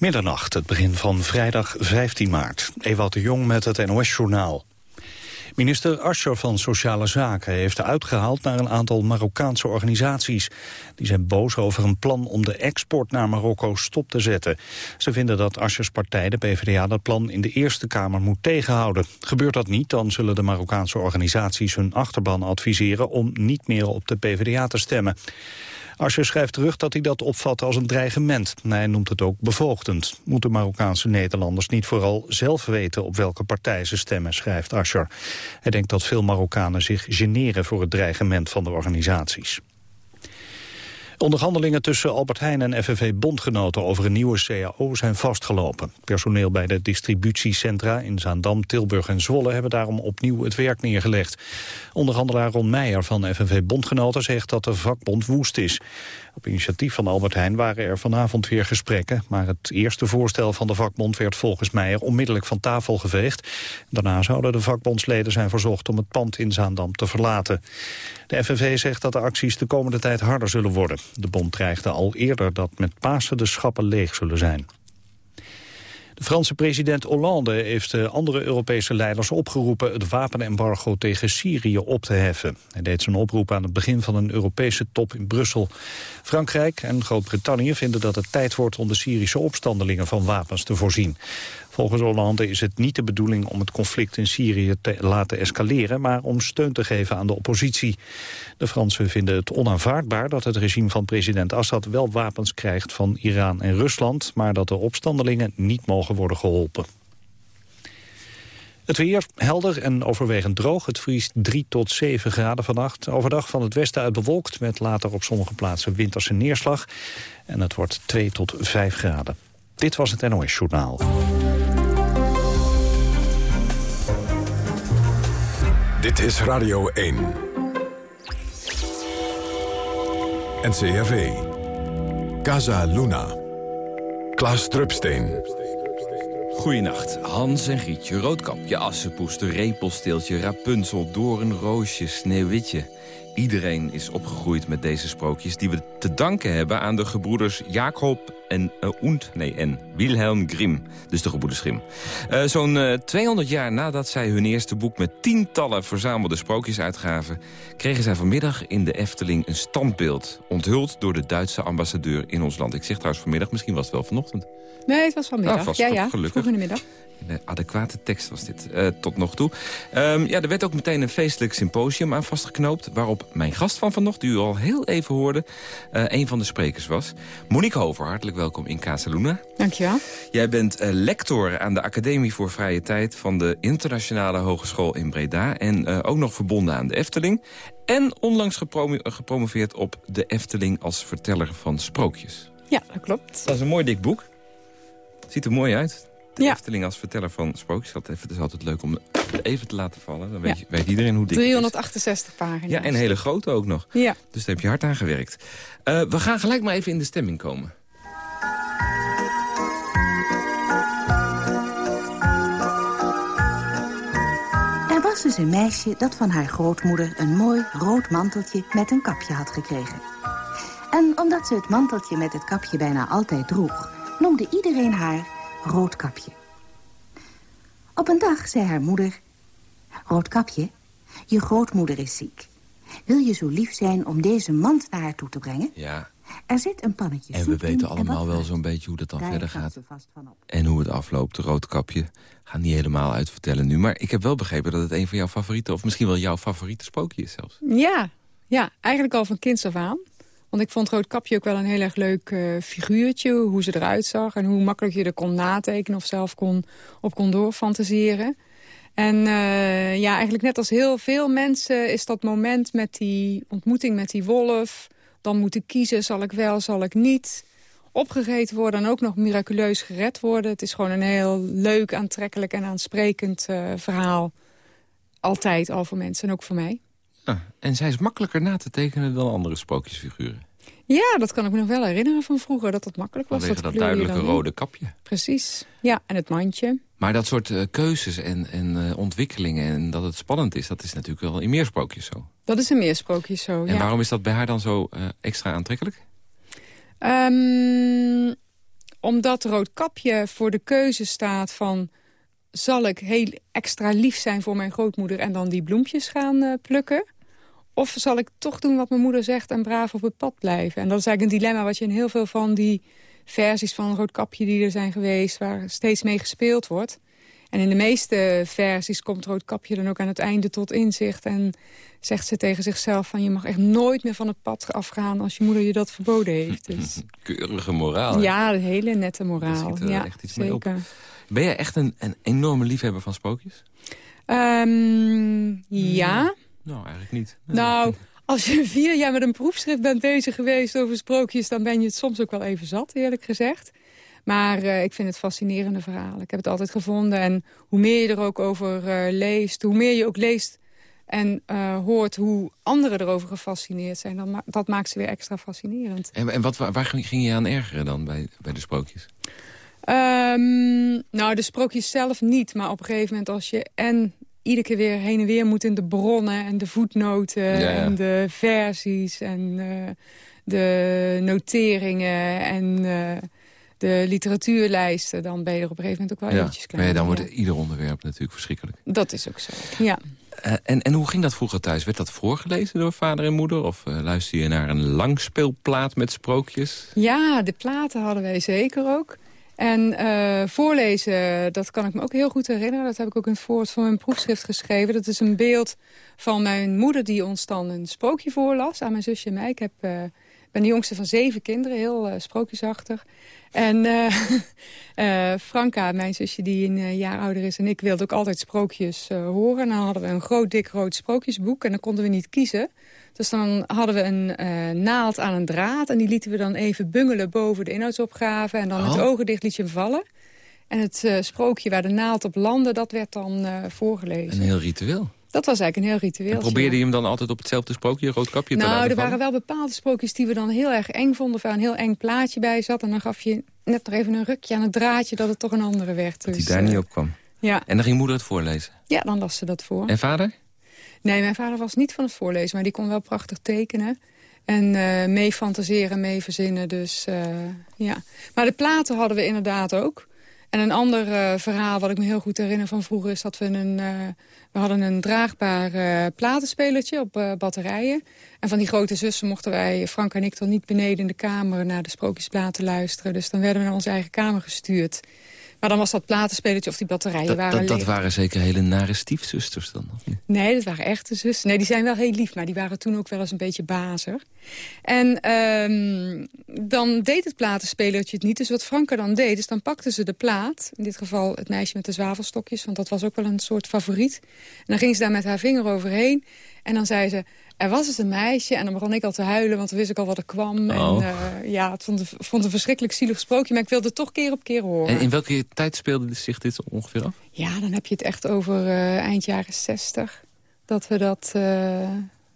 Middernacht, het begin van vrijdag 15 maart. Ewout de Jong met het NOS-journaal. Minister Ascher van Sociale Zaken heeft uitgehaald naar een aantal Marokkaanse organisaties. Die zijn boos over een plan om de export naar Marokko stop te zetten. Ze vinden dat Aschers partij, de PvdA, dat plan in de Eerste Kamer moet tegenhouden. Gebeurt dat niet, dan zullen de Marokkaanse organisaties hun achterban adviseren om niet meer op de PvdA te stemmen. Asscher schrijft terug dat hij dat opvat als een dreigement. Hij noemt het ook bevoogdend. Moeten Marokkaanse Nederlanders niet vooral zelf weten op welke partij ze stemmen, schrijft Asscher. Hij denkt dat veel Marokkanen zich generen voor het dreigement van de organisaties. Onderhandelingen tussen Albert Heijn en FNV-bondgenoten over een nieuwe CAO zijn vastgelopen. Personeel bij de distributiecentra in Zaandam, Tilburg en Zwolle hebben daarom opnieuw het werk neergelegd. Onderhandelaar Ron Meijer van FNV-bondgenoten zegt dat de vakbond woest is. Op initiatief van Albert Heijn waren er vanavond weer gesprekken... maar het eerste voorstel van de vakbond werd volgens Meijer onmiddellijk van tafel geveegd. Daarna zouden de vakbondsleden zijn verzocht om het pand in Zaandam te verlaten. De FNV zegt dat de acties de komende tijd harder zullen worden. De bond dreigde al eerder dat met Pasen de schappen leeg zullen zijn. De Franse president Hollande heeft de andere Europese leiders opgeroepen het wapenembargo tegen Syrië op te heffen. Hij deed zijn oproep aan het begin van een Europese top in Brussel. Frankrijk en Groot-Brittannië vinden dat het tijd wordt om de Syrische opstandelingen van wapens te voorzien. Volgens Hollande is het niet de bedoeling om het conflict in Syrië te laten escaleren, maar om steun te geven aan de oppositie. De Fransen vinden het onaanvaardbaar dat het regime van president Assad wel wapens krijgt van Iran en Rusland, maar dat de opstandelingen niet mogen worden geholpen. Het weer helder en overwegend droog. Het vriest 3 tot 7 graden vannacht. Overdag van het westen uit bewolkt met later op sommige plaatsen winterse neerslag. En het wordt 2 tot 5 graden. Dit was het NOS Journaal. Dit is Radio 1. NCRV. Casa Luna. Klaas Drupsteen. Goeienacht. Hans en Grietje, Roodkapje, Assenpoester, Repelsteeltje, Rapunzel, Doornroosje, Sneeuwwitje... Iedereen is opgegroeid met deze sprookjes die we te danken hebben aan de gebroeders Jacob en, uh, und, nee, en Wilhelm Grimm. Dus de gebroeders Grimm. Uh, Zo'n uh, 200 jaar nadat zij hun eerste boek met tientallen verzamelde sprookjes uitgaven... kregen zij vanmiddag in de Efteling een standbeeld. Onthuld door de Duitse ambassadeur in ons land. Ik zeg trouwens vanmiddag, misschien was het wel vanochtend. Nee, het was vanmiddag. Oh, ja, ja, gelukkig. vroeg in de middag. Een adequate tekst was dit, tot nog toe. Um, ja, er werd ook meteen een feestelijk symposium aan vastgeknoopt... waarop mijn gast van vanochtend, die u al heel even hoorde... Uh, een van de sprekers was. Monique Hover, hartelijk welkom in Casaluna. Dankjewel. Jij bent uh, lector aan de Academie voor Vrije Tijd... van de Internationale Hogeschool in Breda... en ook nog verbonden aan de Efteling. En onlangs geprom gepromoveerd op de Efteling als verteller van sprookjes. Ja, dat klopt. Dat is een mooi dik boek. Ziet er mooi uit. De Ja. Efteling als verteller van sprookjes. Dat even- Het is altijd leuk om het even te laten vallen. Dan weet, Ja. je, weet iedereen hoe dik het 368 pagina's. Ja, en hele grote ook nog. Ja. Dus daar heb je hard aan gewerkt. Eh, we gaan gelijk maar even in de stemming komen. Er was dus een meisje dat van haar grootmoeder een mooi rood manteltje met een kapje had gekregen. En omdat ze het manteltje met het kapje bijna altijd droeg, noemde iedereen haar Roodkapje. Op een dag zei haar moeder, Roodkapje, je grootmoeder is ziek. Wil je zo lief zijn om deze mand naar haar toe te brengen? Ja, Er zit een pannetje en we weten en allemaal wel zo'n beetje hoe dat dan Daar verder gaat. En hoe het afloopt, de roodkapje. Ga niet helemaal uitvertellen nu. Maar ik heb wel begrepen dat het een van jouw favoriete... of misschien wel jouw favoriete sprookje is zelfs. Ja, ja, eigenlijk al van kinds af aan. Want ik vond Roodkapje ook wel een heel erg leuk eh, figuurtje. Hoe ze eruit zag en hoe makkelijk je er kon natekenen... of zelf kon, op kon doorfantaseren. En eh, ja, eigenlijk net als heel veel mensen is dat moment met die ontmoeting met die wolf... dan moeten kiezen, zal ik wel, zal ik niet... opgegeten worden en ook nog miraculeus gered worden. Het is gewoon een heel leuk, aantrekkelijk en aansprekend eh, verhaal. Altijd al voor mensen en ook voor mij. Ja, en zij is makkelijker na te tekenen dan andere sprookjesfiguren. Ja, dat kan ik me nog wel herinneren van vroeger, dat dat makkelijk was. Vanwege dat je duidelijke in. rode kapje. Precies, ja, en het mandje. Maar dat soort eh, keuzes en, en eh, ontwikkelingen en dat het spannend is... dat is natuurlijk wel in meer sprookjes zo. Dat is een meersprookje zo, En ja. waarom is dat bij haar dan zo eh, extra aantrekkelijk? Ehm, omdat Roodkapje voor de keuze staat van... zal ik heel extra lief zijn voor mijn grootmoeder... en dan die bloempjes gaan plukken? Of zal ik toch doen wat mijn moeder zegt en braaf op het pad blijven? En dat is eigenlijk een dilemma wat je in heel veel van die versies van Roodkapje die er zijn geweest... waar steeds mee gespeeld wordt. En in de meeste versies komt Roodkapje dan ook aan het einde tot inzicht... en zegt ze tegen zichzelf van je mag echt nooit meer van het pad afgaan... als je moeder je dat verboden heeft. Dus. Keurige moraal. Ja, een hele nette moraal. Ja, echt iets zeker. Mee op. Ben jij echt een, een enorme liefhebber van sprookjes? Um, ja. Nou, eigenlijk niet. Nou, als je vier jaar met een proefschrift bent bezig geweest over sprookjes... dan ben je het soms ook wel even zat, eerlijk gezegd. Maar uh, ik vind het fascinerende verhaal. Ik heb het altijd gevonden. En hoe meer je er ook over uh, leest, hoe meer je ook leest en uh, hoort hoe anderen erover gefascineerd zijn... Dan ma dat maakt ze weer extra fascinerend. En, en wat, waar ging je aan ergeren dan bij, bij de sprookjes? Um, nou, de sprookjes zelf niet. Maar op een gegeven moment als je en iedere keer weer heen en weer moet in de bronnen... en de voetnoten en de versies en uh, de noteringen en uh, de literatuurlijsten... dan ben je er op een gegeven moment ook wel ja. eventjes klaar. Maar dan wordt ieder onderwerp natuurlijk verschrikkelijk. Dat is ook zo, ja. Uh, en, en hoe ging dat vroeger thuis? Werd dat voorgelezen door vader en moeder? Of uh, luister je naar een langspeelplaat met sprookjes? Ja, de platen hadden wij zeker ook. En uh, voorlezen, dat kan ik me ook heel goed herinneren. Dat heb ik ook in het voorwoord van mijn proefschrift geschreven. Dat is een beeld van mijn moeder die ons dan een sprookje voorlas aan mijn zusje en mij. Ik heb, uh, ben de jongste van zeven kinderen, heel uh, sprookjesachtig. En Franka, mijn zusje die een jaar ouder is en ik... wilde ook altijd sprookjes horen. En dan hadden we een groot, dik, rood sprookjesboek. En dan konden we niet kiezen. Dus dan hadden we een uh, naald aan een draad. En die lieten we dan even bungelen boven de inhoudsopgave. En dan oh. het ogen dicht liet je hem vallen. En het uh, sprookje waar de naald op landde, dat werd dan uh, voorgelezen. Een heel ritueel. Dat was eigenlijk een heel ritueel. Probeerde je hem dan altijd op hetzelfde sprookje, roodkapje te Nou, er vallen? waren wel bepaalde sprookjes die we dan heel erg eng vonden... of waar een heel eng plaatje bij zat. En dan gaf je net nog even een rukje aan het draadje... dat het toch een andere werd. Dat dus, hij daar niet op kwam. Ja. En dan ging moeder het voorlezen? Ja, dan las ze dat voor. En vader? Nee, mijn vader was niet van het voorlezen, maar die kon wel prachtig tekenen. En uh, mee fantaseren, mee verzinnen. Dus, uh, ja. Maar de platen hadden we inderdaad ook. En een ander uh, verhaal wat ik me heel goed herinner van vroeger... is dat we een, we hadden een draagbaar platenspelertje op batterijen. En van die grote zussen mochten wij, Frank en ik, dan niet beneden in de kamer... naar de sprookjesplaten luisteren. Dus dan werden we naar onze eigen kamer gestuurd. Maar dan was dat platenspelertje of die batterijen dat, waren dat, dat waren zeker hele nare stiefzusters dan? Of niet? Nee, dat waren echte zussen. Nee, die zijn wel heel lief, maar die waren toen ook wel eens een beetje bazer. En um, dan deed het platenspelertje het niet. Dus wat Franke dan deed, is dan pakte ze de plaat. In dit geval het meisje met de zwavelstokjes, want dat was ook wel een soort favoriet. En dan ging ze daar met haar vinger overheen. En dan zei ze, er was dus een meisje en dan begon ik al te huilen, want dan wist ik al wat er kwam. Oh. En uh, ja, het vond, vond een verschrikkelijk zielig sprookje, maar ik wilde het toch keer op keer horen. En in welke tijd speelde zich dit ongeveer af? Ja, dan heb je het echt over uh, eind jaren zestig. Dat we dat... Uh,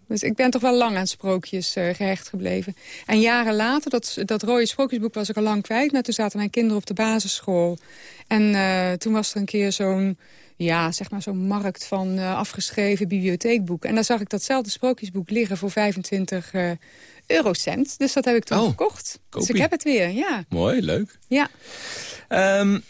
dus ik ben toch wel lang aan sprookjes gehecht gebleven. En jaren later, dat, dat rode sprookjesboek was ik al lang kwijt. Maar toen zaten mijn kinderen op de basisschool. En toen was er een keer zo'n ja, zeg maar zo'n markt van uh, afgeschreven bibliotheekboeken. En daar zag ik datzelfde sprookjesboek liggen voor 25 uh, eurocent. Dus dat heb ik toen oh, gekocht. Kopie. Dus ik heb het weer, ja. Mooi, leuk. Ja. Um, de,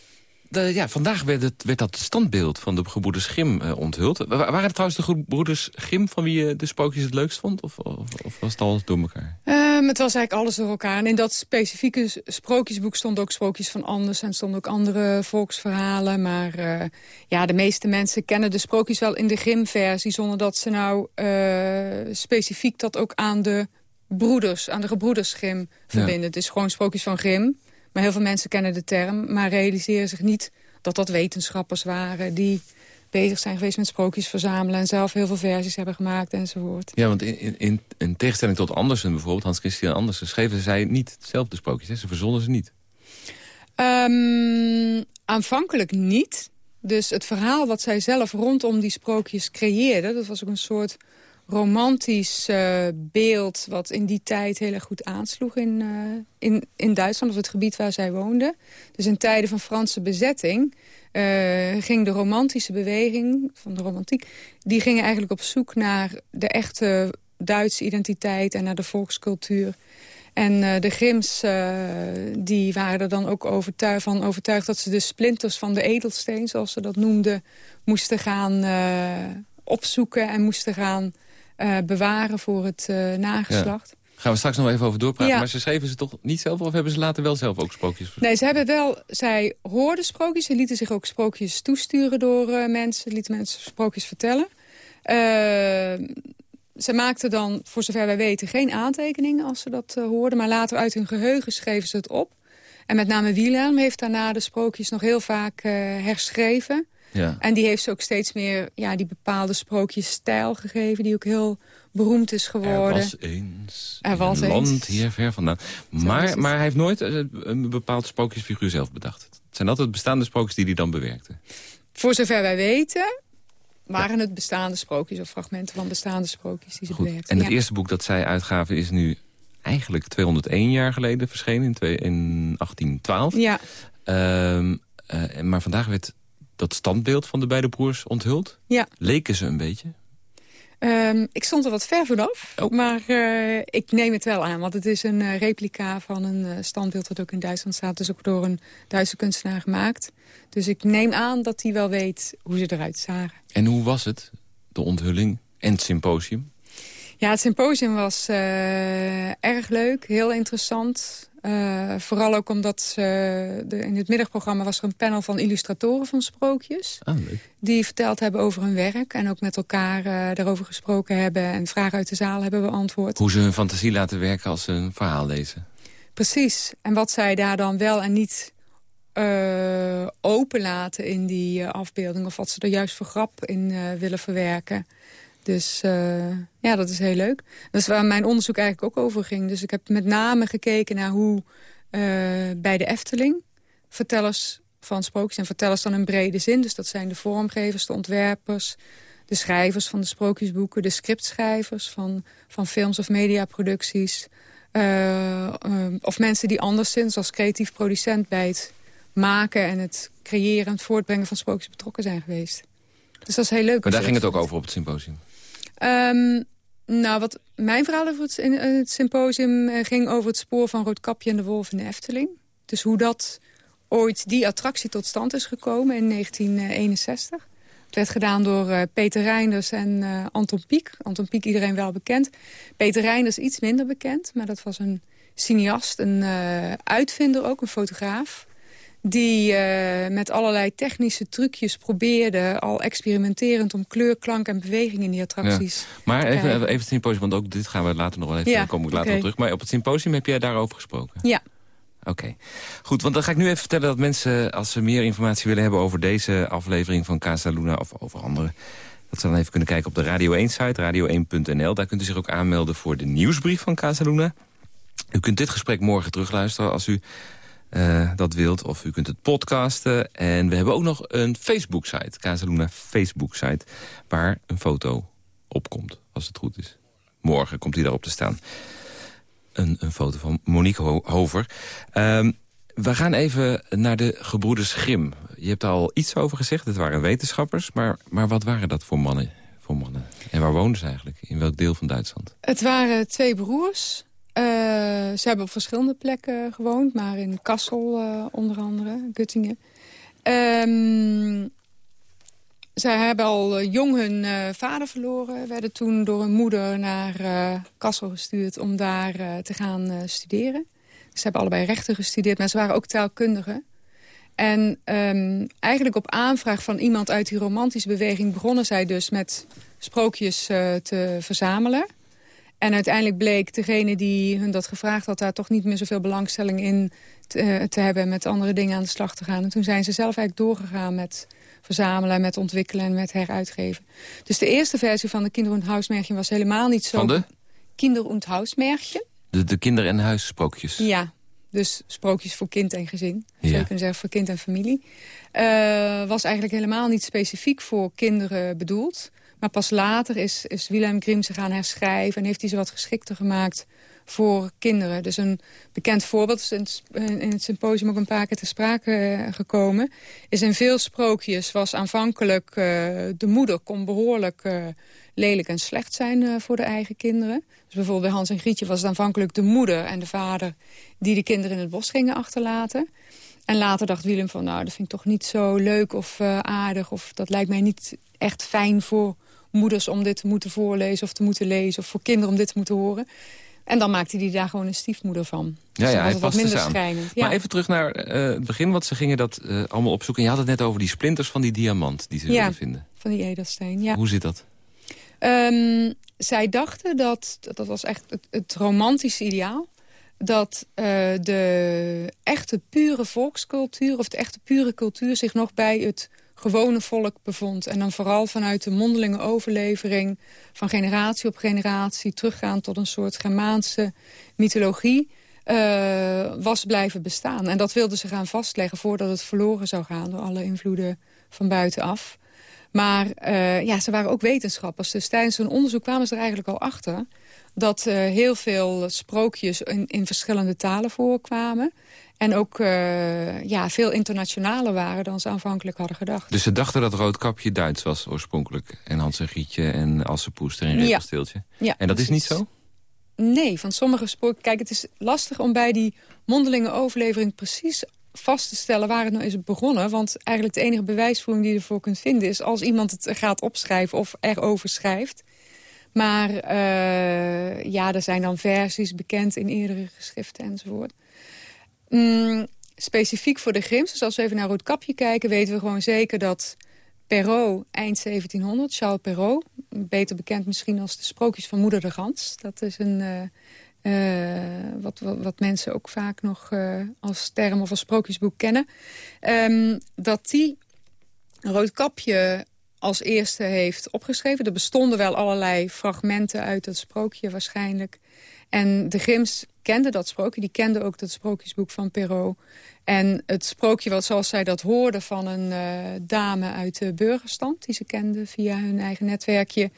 ja, vandaag werd, het, werd dat standbeeld van de gebroeders Grim uh, onthuld. Waren het trouwens de gebroeders Grim van wie je de sprookjes het leukst vond? Of, of, of was het alles door elkaar? Um, het was eigenlijk alles door elkaar. En in dat specifieke sprookjesboek stonden ook sprookjes van anders... en stonden ook andere volksverhalen. Maar uh, ja, de meeste mensen kennen de sprookjes wel in de Grim-versie... zonder dat ze nou uh, specifiek dat ook aan de broeders, aan de gebroeders Grim verbinden. Ja. Het is gewoon sprookjes van Grim... Maar heel veel mensen kennen de term, maar realiseren zich niet dat dat wetenschappers waren... die bezig zijn geweest met sprookjes verzamelen... en zelf heel veel versies hebben gemaakt enzovoort. Ja, want in, in, in tegenstelling tot Andersen bijvoorbeeld, Hans Christian Andersen... schreven zij niet hetzelfde sprookjes, hè? ze verzonnen ze niet. Um, aanvankelijk niet. Dus het verhaal wat zij zelf rondom die sprookjes creëerden... dat was ook een soort romantisch uh, beeld wat in die tijd heel erg goed aansloeg in, uh, in, in Duitsland, of het gebied waar zij woonden. Dus in tijden van Franse bezetting uh, ging de romantische beweging van de romantiek... die ging eigenlijk op zoek naar de echte Duitse identiteit en naar de volkscultuur. En de Grims die waren er dan ook overtuigd, van overtuigd... dat ze de splinters van de edelsteen, zoals ze dat noemden... moesten gaan opzoeken en moesten gaan bewaren voor het nageslacht. Gaan we straks nog even over doorpraten. Maar ze schreven ze toch niet zelf of hebben ze later wel zelf ook sprookjes? Nee, ze hebben wel... Zij hoorden sprookjes. Ze lieten zich ook sprookjes toesturen door uh, mensen. Lieten mensen sprookjes vertellen. Ze maakten dan, voor zover wij weten, geen aantekeningen als ze dat hoorden. Maar later uit hun geheugen schreven ze het op. En met name Wilhelm heeft daarna de sprookjes nog heel vaak herschreven. Ja. En die heeft ze ook steeds meer ja, die bepaalde sprookjesstijl gegeven... die ook heel beroemd is geworden. Er was eens er was een land hier ver vandaan. Maar, maar hij heeft nooit eh, een bepaald sprookjesfiguur zelf bedacht. Het zijn altijd bestaande sprookjes die hij dan bewerkte. Voor zover wij weten waren het bestaande sprookjes... of fragmenten van bestaande sprookjes die ze Goed. bewerkte. En het eerste boek dat zij uitgaven is nu eigenlijk 201 jaar geleden verschenen. In, in 1812. Ja. Uh, uh, maar vandaag werd dat standbeeld van de beide broers onthuld. Ja. Leken ze een beetje? Um, ik stond er wat ver vanaf, oh. maar uh, ik neem het wel aan. Want het is een uh, replica van een uh, standbeeld dat ook in Duitsland staat. Dus ook door een Duitse kunstenaar gemaakt. Dus ik neem aan dat hij wel weet hoe ze eruit zagen. En hoe was het, de onthulling en het symposium? Ja, het symposium was erg leuk, heel interessant. Uh, vooral ook omdat de, in het middagprogramma was er een panel van illustratoren van sprookjes. Ah, leuk. Die verteld hebben over hun werk en ook met elkaar uh, daarover gesproken hebben... en vragen uit de zaal hebben beantwoord. Hoe ze hun fantasie laten werken als ze een verhaal lezen. Precies. En wat zij daar dan wel en niet uh, openlaten in die afbeelding... of wat ze er juist voor grap in willen verwerken... Dus uh, ja, dat is heel leuk. Dat is waar mijn onderzoek eigenlijk ook over ging. Dus ik heb met name gekeken naar hoe uh, bij de Efteling... vertellers van sprookjes, en vertellers dan in brede zin... dus dat zijn de vormgevers, de ontwerpers... de schrijvers van de sprookjesboeken... de scriptschrijvers van, van films of mediaproducties... Uh, of mensen die anderszins als creatief producent bij het maken... en het creëren en het voortbrengen van sprookjes betrokken zijn geweest. Dus dat is heel leuk. Maar daar ging het ook over op het symposium? Um, nou, wat mijn verhaal over het, in het symposium uh, ging over het spoor van Roodkapje en de Wolf in de Efteling. Dus hoe dat ooit, die attractie tot stand is gekomen in 1961. Het werd gedaan door uh, Peter Reinders en Anton Pieck. Anton Pieck iedereen wel bekend. Peter Reinders iets minder bekend, maar dat was een cineast, een uitvinder ook, een fotograaf die uh, met allerlei technische trucjes probeerde... al experimenterend om kleur, klank en beweging in die attracties ja. Maar even, even het symposium, want ook dit gaan we later nog wel even... Ja, komen we later okay. op terug. Maar op het symposium heb jij daarover gesproken? Ja. Oké. Goed, want dan ga ik nu even vertellen dat mensen... als ze meer informatie willen hebben over deze aflevering van Casa Luna... of over andere... dat ze dan even kunnen kijken op de Radio 1-site, radio1.nl. Daar kunt u zich ook aanmelden voor de nieuwsbrief van Casa Luna. U kunt dit gesprek morgen terugluisteren als u uh, dat wilt. Of u kunt het podcasten. En we hebben ook nog een Facebook-site. Casaluna Facebook-site. Waar een foto op komt, als het goed is. Morgen komt die daarop te staan. Een, een foto van Monique Ho Hover. Um, we gaan even naar de gebroeders Grim. Je hebt al iets over gezegd. Het waren wetenschappers. Maar, maar wat waren dat voor mannen, voor mannen? En waar woonden ze eigenlijk? In welk deel van Duitsland? Het waren twee broers. Uh, ze hebben op verschillende plekken gewoond, maar in Kassel uh, onder andere, Guttingen. Um, zij hebben al eh, jong hun vader verloren. Werden toen door hun moeder naar Kassel gestuurd om daar te gaan studeren. Ze hebben allebei rechten gestudeerd, maar ze waren ook taalkundigen. En um, eigenlijk op aanvraag van iemand uit die romantische beweging... begonnen zij dus met sprookjes te verzamelen. En uiteindelijk bleek degene die hun dat gevraagd had... daar toch niet meer zoveel belangstelling in te, eh, te hebben... met andere dingen aan de slag te gaan. En toen zijn ze zelf eigenlijk doorgegaan met verzamelen, met ontwikkelen en met heruitgeven. Dus de eerste versie van de Kinder- was helemaal niet zo... Van de? Kinder-. De, de kinder- en huissprookjes? Ja, dus sprookjes voor kind en gezin. Ja. Zou je kunnen zeggen voor kind en familie. Uh, was eigenlijk helemaal niet specifiek voor kinderen bedoeld. Maar pas later is, is Wilhelm Grimm ze gaan herschrijven... en heeft hij ze wat geschikter gemaakt voor kinderen. Dus een bekend voorbeeld is in het symposium ook een paar keer te sprake eh, gekomen... is in veel sprookjes was aanvankelijk uh, de moeder kon behoorlijk uh, lelijk en slecht zijn voor de eigen kinderen. Dus bijvoorbeeld bij Hans en Grietje was het aanvankelijk de moeder en de vader... die de kinderen in het bos gingen achterlaten. En later dacht Willem van, nou, dat vind ik toch niet zo leuk of aardig... of dat lijkt mij niet echt fijn voor moeders om dit te moeten voorlezen of te moeten lezen... of voor kinderen om dit te moeten horen. En dan maakte hij daar gewoon een stiefmoeder van. Ja, ja, hij wat minder schrijnend. Maar even terug naar uh, het begin, want ze gingen dat uh, allemaal opzoeken. Je had het net over die splinters van die diamant die ze ja, wilden vinden. van die edelsteen, ja. Hoe zit dat? Um, zij dachten dat, dat was echt het, het romantische ideaal... dat uh, de echte pure volkscultuur of de echte pure cultuur zich nog bij het gewone volk bevond. En dan vooral vanuit de mondelinge overlevering van generatie op generatie... teruggaan tot een soort Germaanse mythologie... Uh, was blijven bestaan. En dat wilden ze gaan vastleggen voordat het verloren zou gaan... door alle invloeden van buitenaf. Maar uh, ja, ze waren ook wetenschappers. Dus tijdens hun onderzoek kwamen ze er eigenlijk al achter... dat uh, heel veel sprookjes in, in verschillende talen voorkwamen. En ook uh, ja, veel internationaler waren dan ze aanvankelijk hadden gedacht. Dus ze dachten dat Roodkapje Duits was oorspronkelijk. En Hans en Gietje en Assepoester en Repelsteeltje. Ja. ja. En dat is niet zo? Nee, van sommige spoor. Kijk, het is lastig om bij die mondelinge overlevering precies vast te stellen waar het nou is begonnen. Want eigenlijk de enige bewijsvoering die je ervoor kunt vinden... is als iemand het gaat opschrijven of erover schrijft. Maar uh, ja, er zijn dan versies bekend in eerdere geschriften enzovoort. Mm, specifiek voor de Grims, dus als we even naar Roodkapje kijken... weten we gewoon zeker dat Perrault eind 1700, Charles Perrault... beter bekend misschien als de sprookjes van Moeder de Gans. Dat is een... Uh, uh, wat, wat, mensen ook vaak nog als term of als sprookjesboek kennen. Um, dat die Roodkapje als eerste heeft opgeschreven. Er bestonden wel allerlei fragmenten uit dat sprookje waarschijnlijk. En de Grims kenden dat sprookje. Die kenden ook dat sprookjesboek van Perrault. En het sprookje wat zoals zij dat hoorden van een uh, dame uit de burgerstand... die ze kenden via hun eigen netwerkje...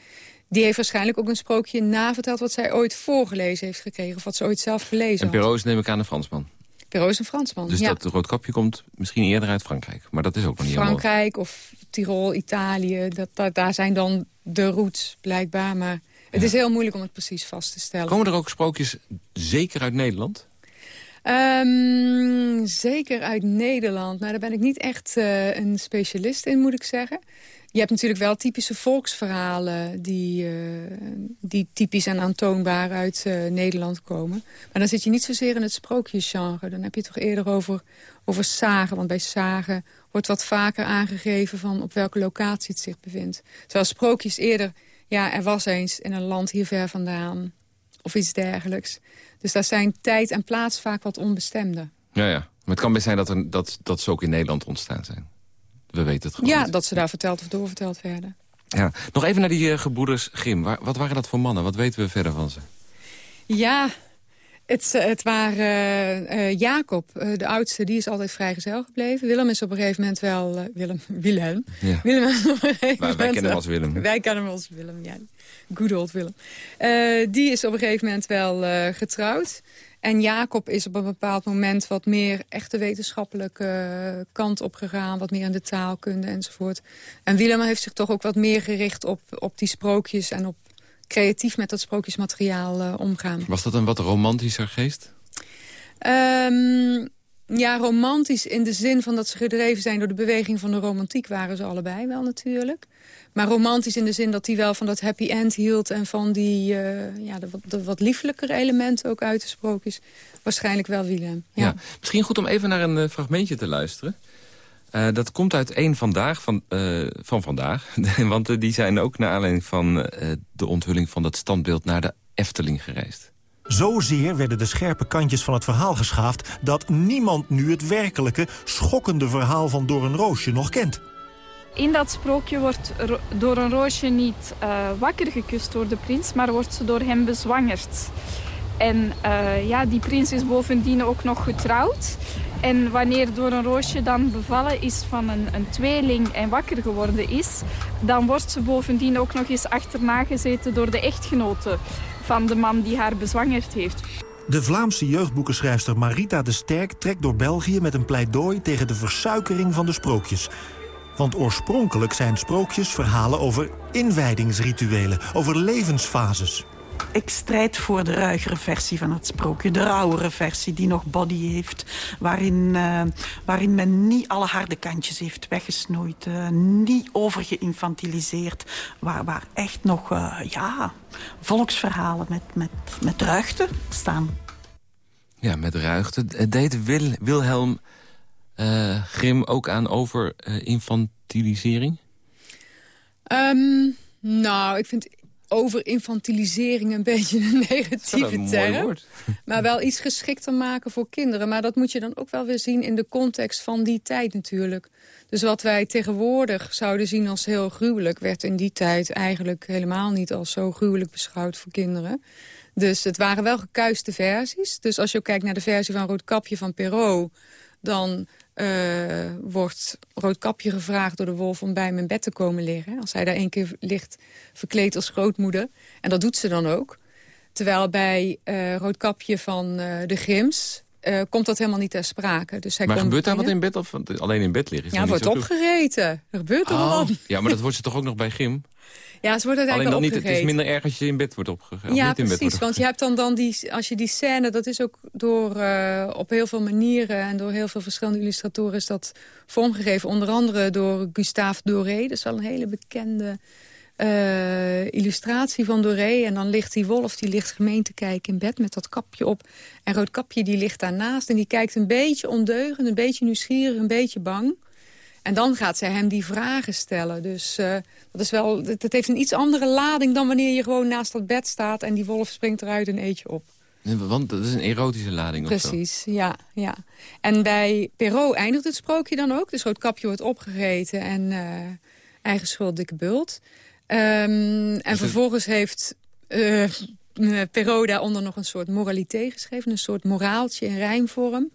die heeft waarschijnlijk ook een sprookje naverteld... wat zij ooit voorgelezen heeft gekregen of wat ze ooit zelf gelezen En Perrault is neem ik aan een Fransman? Perrault is een Fransman, Dus ja. dat roodkapje komt misschien eerder uit Frankrijk. Maar dat is ook nog niet Frankrijk of Tirol, Italië, dat, dat, daar zijn dan de roots blijkbaar. Maar het is heel moeilijk om het precies vast te stellen. Komen er ook sprookjes zeker uit Nederland? Um, zeker uit Nederland. Nou, daar ben ik niet echt uh, een specialist in, moet ik zeggen. Je hebt natuurlijk wel typische volksverhalen... die, uh, die typisch en aantoonbaar uit uh, Nederland komen. Maar dan zit je niet zozeer in het sprookjesgenre. Dan heb je het toch eerder over, over zagen. Want bij zagen wordt wat vaker aangegeven... van op welke locatie het zich bevindt. Terwijl sprookjes eerder ja, er was eens in een land hier ver vandaan. Of iets dergelijks. Dus daar zijn tijd en plaats vaak wat onbestemder. Ja, ja. Maar het kan best zijn dat, dat, dat ze ook in Nederland ontstaan zijn. We weten het gewoon Ja, niet. dat ze daar verteld of doorverteld werden. Ja. Nog even naar die uh, gebroeders Grim. Wat waren dat voor mannen? Wat weten we verder van ze? Ja, het, het waren uh, Jacob, uh, de oudste, die is altijd vrijgezel gebleven. Willem is op een gegeven moment wel... Uh, Willem, Wilhelm. Ja. Willem is op een gegeven maar wij kennen hem als Willem. Wij kennen hem als Willem, ja. Good old Willem. die is op een gegeven moment wel getrouwd. En Jacob is op een bepaald moment wat meer echte wetenschappelijke kant opgegaan. Wat meer in de taalkunde enzovoort. En Willem heeft zich toch ook wat meer gericht op, op die sprookjes en op creatief met dat sprookjesmateriaal uh, omgaan. Was dat een wat romantischer geest? Um, ja, romantisch in de zin van dat ze gedreven zijn door de beweging van de romantiek waren ze allebei wel natuurlijk. Maar romantisch in de zin dat hij wel van dat happy end hield en van die uh, ja, de, wat liefelijkere elementen ook uit de sprookjes. Waarschijnlijk wel Willem. Ja. misschien goed om even naar een uh, fragmentje te luisteren. Uh, dat komt uit één vandaag van, van vandaag. Want die zijn ook naar aanleiding van de onthulling van dat standbeeld naar de Efteling gereisd. Zozeer werden de scherpe kantjes van het verhaal geschaafd... dat niemand nu het werkelijke, schokkende verhaal van Door een Roosje nog kent. In dat sprookje wordt Door een Roosje niet wakker gekust door de prins... maar wordt ze door hem bezwangerd. En ja, die prins is bovendien ook nog getrouwd... En wanneer door een roosje dan bevallen is van een, een, tweeling en wakker geworden is... dan wordt ze bovendien ook nog eens achterna gezeten door de echtgenote van de man die haar bezwangerd heeft. De Vlaamse jeugdboekenschrijfster Marita de Sterk trekt door België met een pleidooi tegen de versuikering van de sprookjes. Want oorspronkelijk zijn sprookjes verhalen over inwijdingsrituelen, over levensfases. Ik strijd voor de ruigere versie van het sprookje. De rauwere versie die nog body heeft. Waarin, uh, waarin men niet alle harde kantjes heeft weggesnoeid. Uh, niet overgeïnfantiliseerd. Waar, waar echt nog uh, ja, volksverhalen met, met, met ruigte staan. Ja, met ruigte. Deed Wil, Wilhelm Grim ook aan overinfantilisering? Um, nou, ik vind overinfantilisering een beetje een negatieve een term. Maar wel iets geschikter maken voor kinderen. Maar dat moet je dan ook wel weer zien in de context van die tijd natuurlijk. Dus wat wij tegenwoordig zouden zien als heel gruwelijk... werd in die tijd eigenlijk helemaal niet als zo gruwelijk beschouwd voor kinderen. Dus het waren wel gekuiste versies. Dus als je ook kijkt naar de versie van Roodkapje van Perrault... dan uh, wordt Roodkapje gevraagd door de wolf om bij in bed te komen liggen. Als hij daar één keer ligt verkleed als grootmoeder. En dat doet ze dan ook. Terwijl bij uh, Roodkapje van uh, de Grims komt dat helemaal niet ter sprake. Dus hij maar komt gebeurt daar wat in bed of alleen in bed liggen? Is Ja, wordt opgereten. Er gebeurt er Oh, wat. ja, maar dat wordt ze toch ook nog bij Grim? Ja, ze wordt Alleen uiteindelijk dan niet, het is minder erg als je in bed wordt opgegeten. Ja, niet in bed precies. Want je hebt dan, dan die, als je die scène, dat is ook door, uh, op heel veel manieren... en door heel veel verschillende illustratoren is dat vormgegeven. Onder andere door Gustave Doré. Dat is wel een hele bekende uh, illustratie van Doré. En dan ligt die wolf, die ligt gemeen te kijken in bed met dat kapje op. En Roodkapje die ligt daarnaast en die kijkt een beetje ondeugend... een beetje nieuwsgierig, een beetje bang... En dan gaat zij hem die vragen stellen. Dus uh, dat, is wel, het heeft een iets andere lading dan wanneer je gewoon naast dat bed staat... en die wolf springt eruit en eet je op. Want dat is een erotische lading of zo. Precies, ja, ja. En bij Perrault eindigt het sprookje dan ook. Dus Roodkapje wordt opgegeten en uh, eigen schuld, dikke bult. Um, en het- vervolgens heeft uh, Perrault daaronder nog een soort moralité geschreven. Een soort moraaltje in rijmvorm.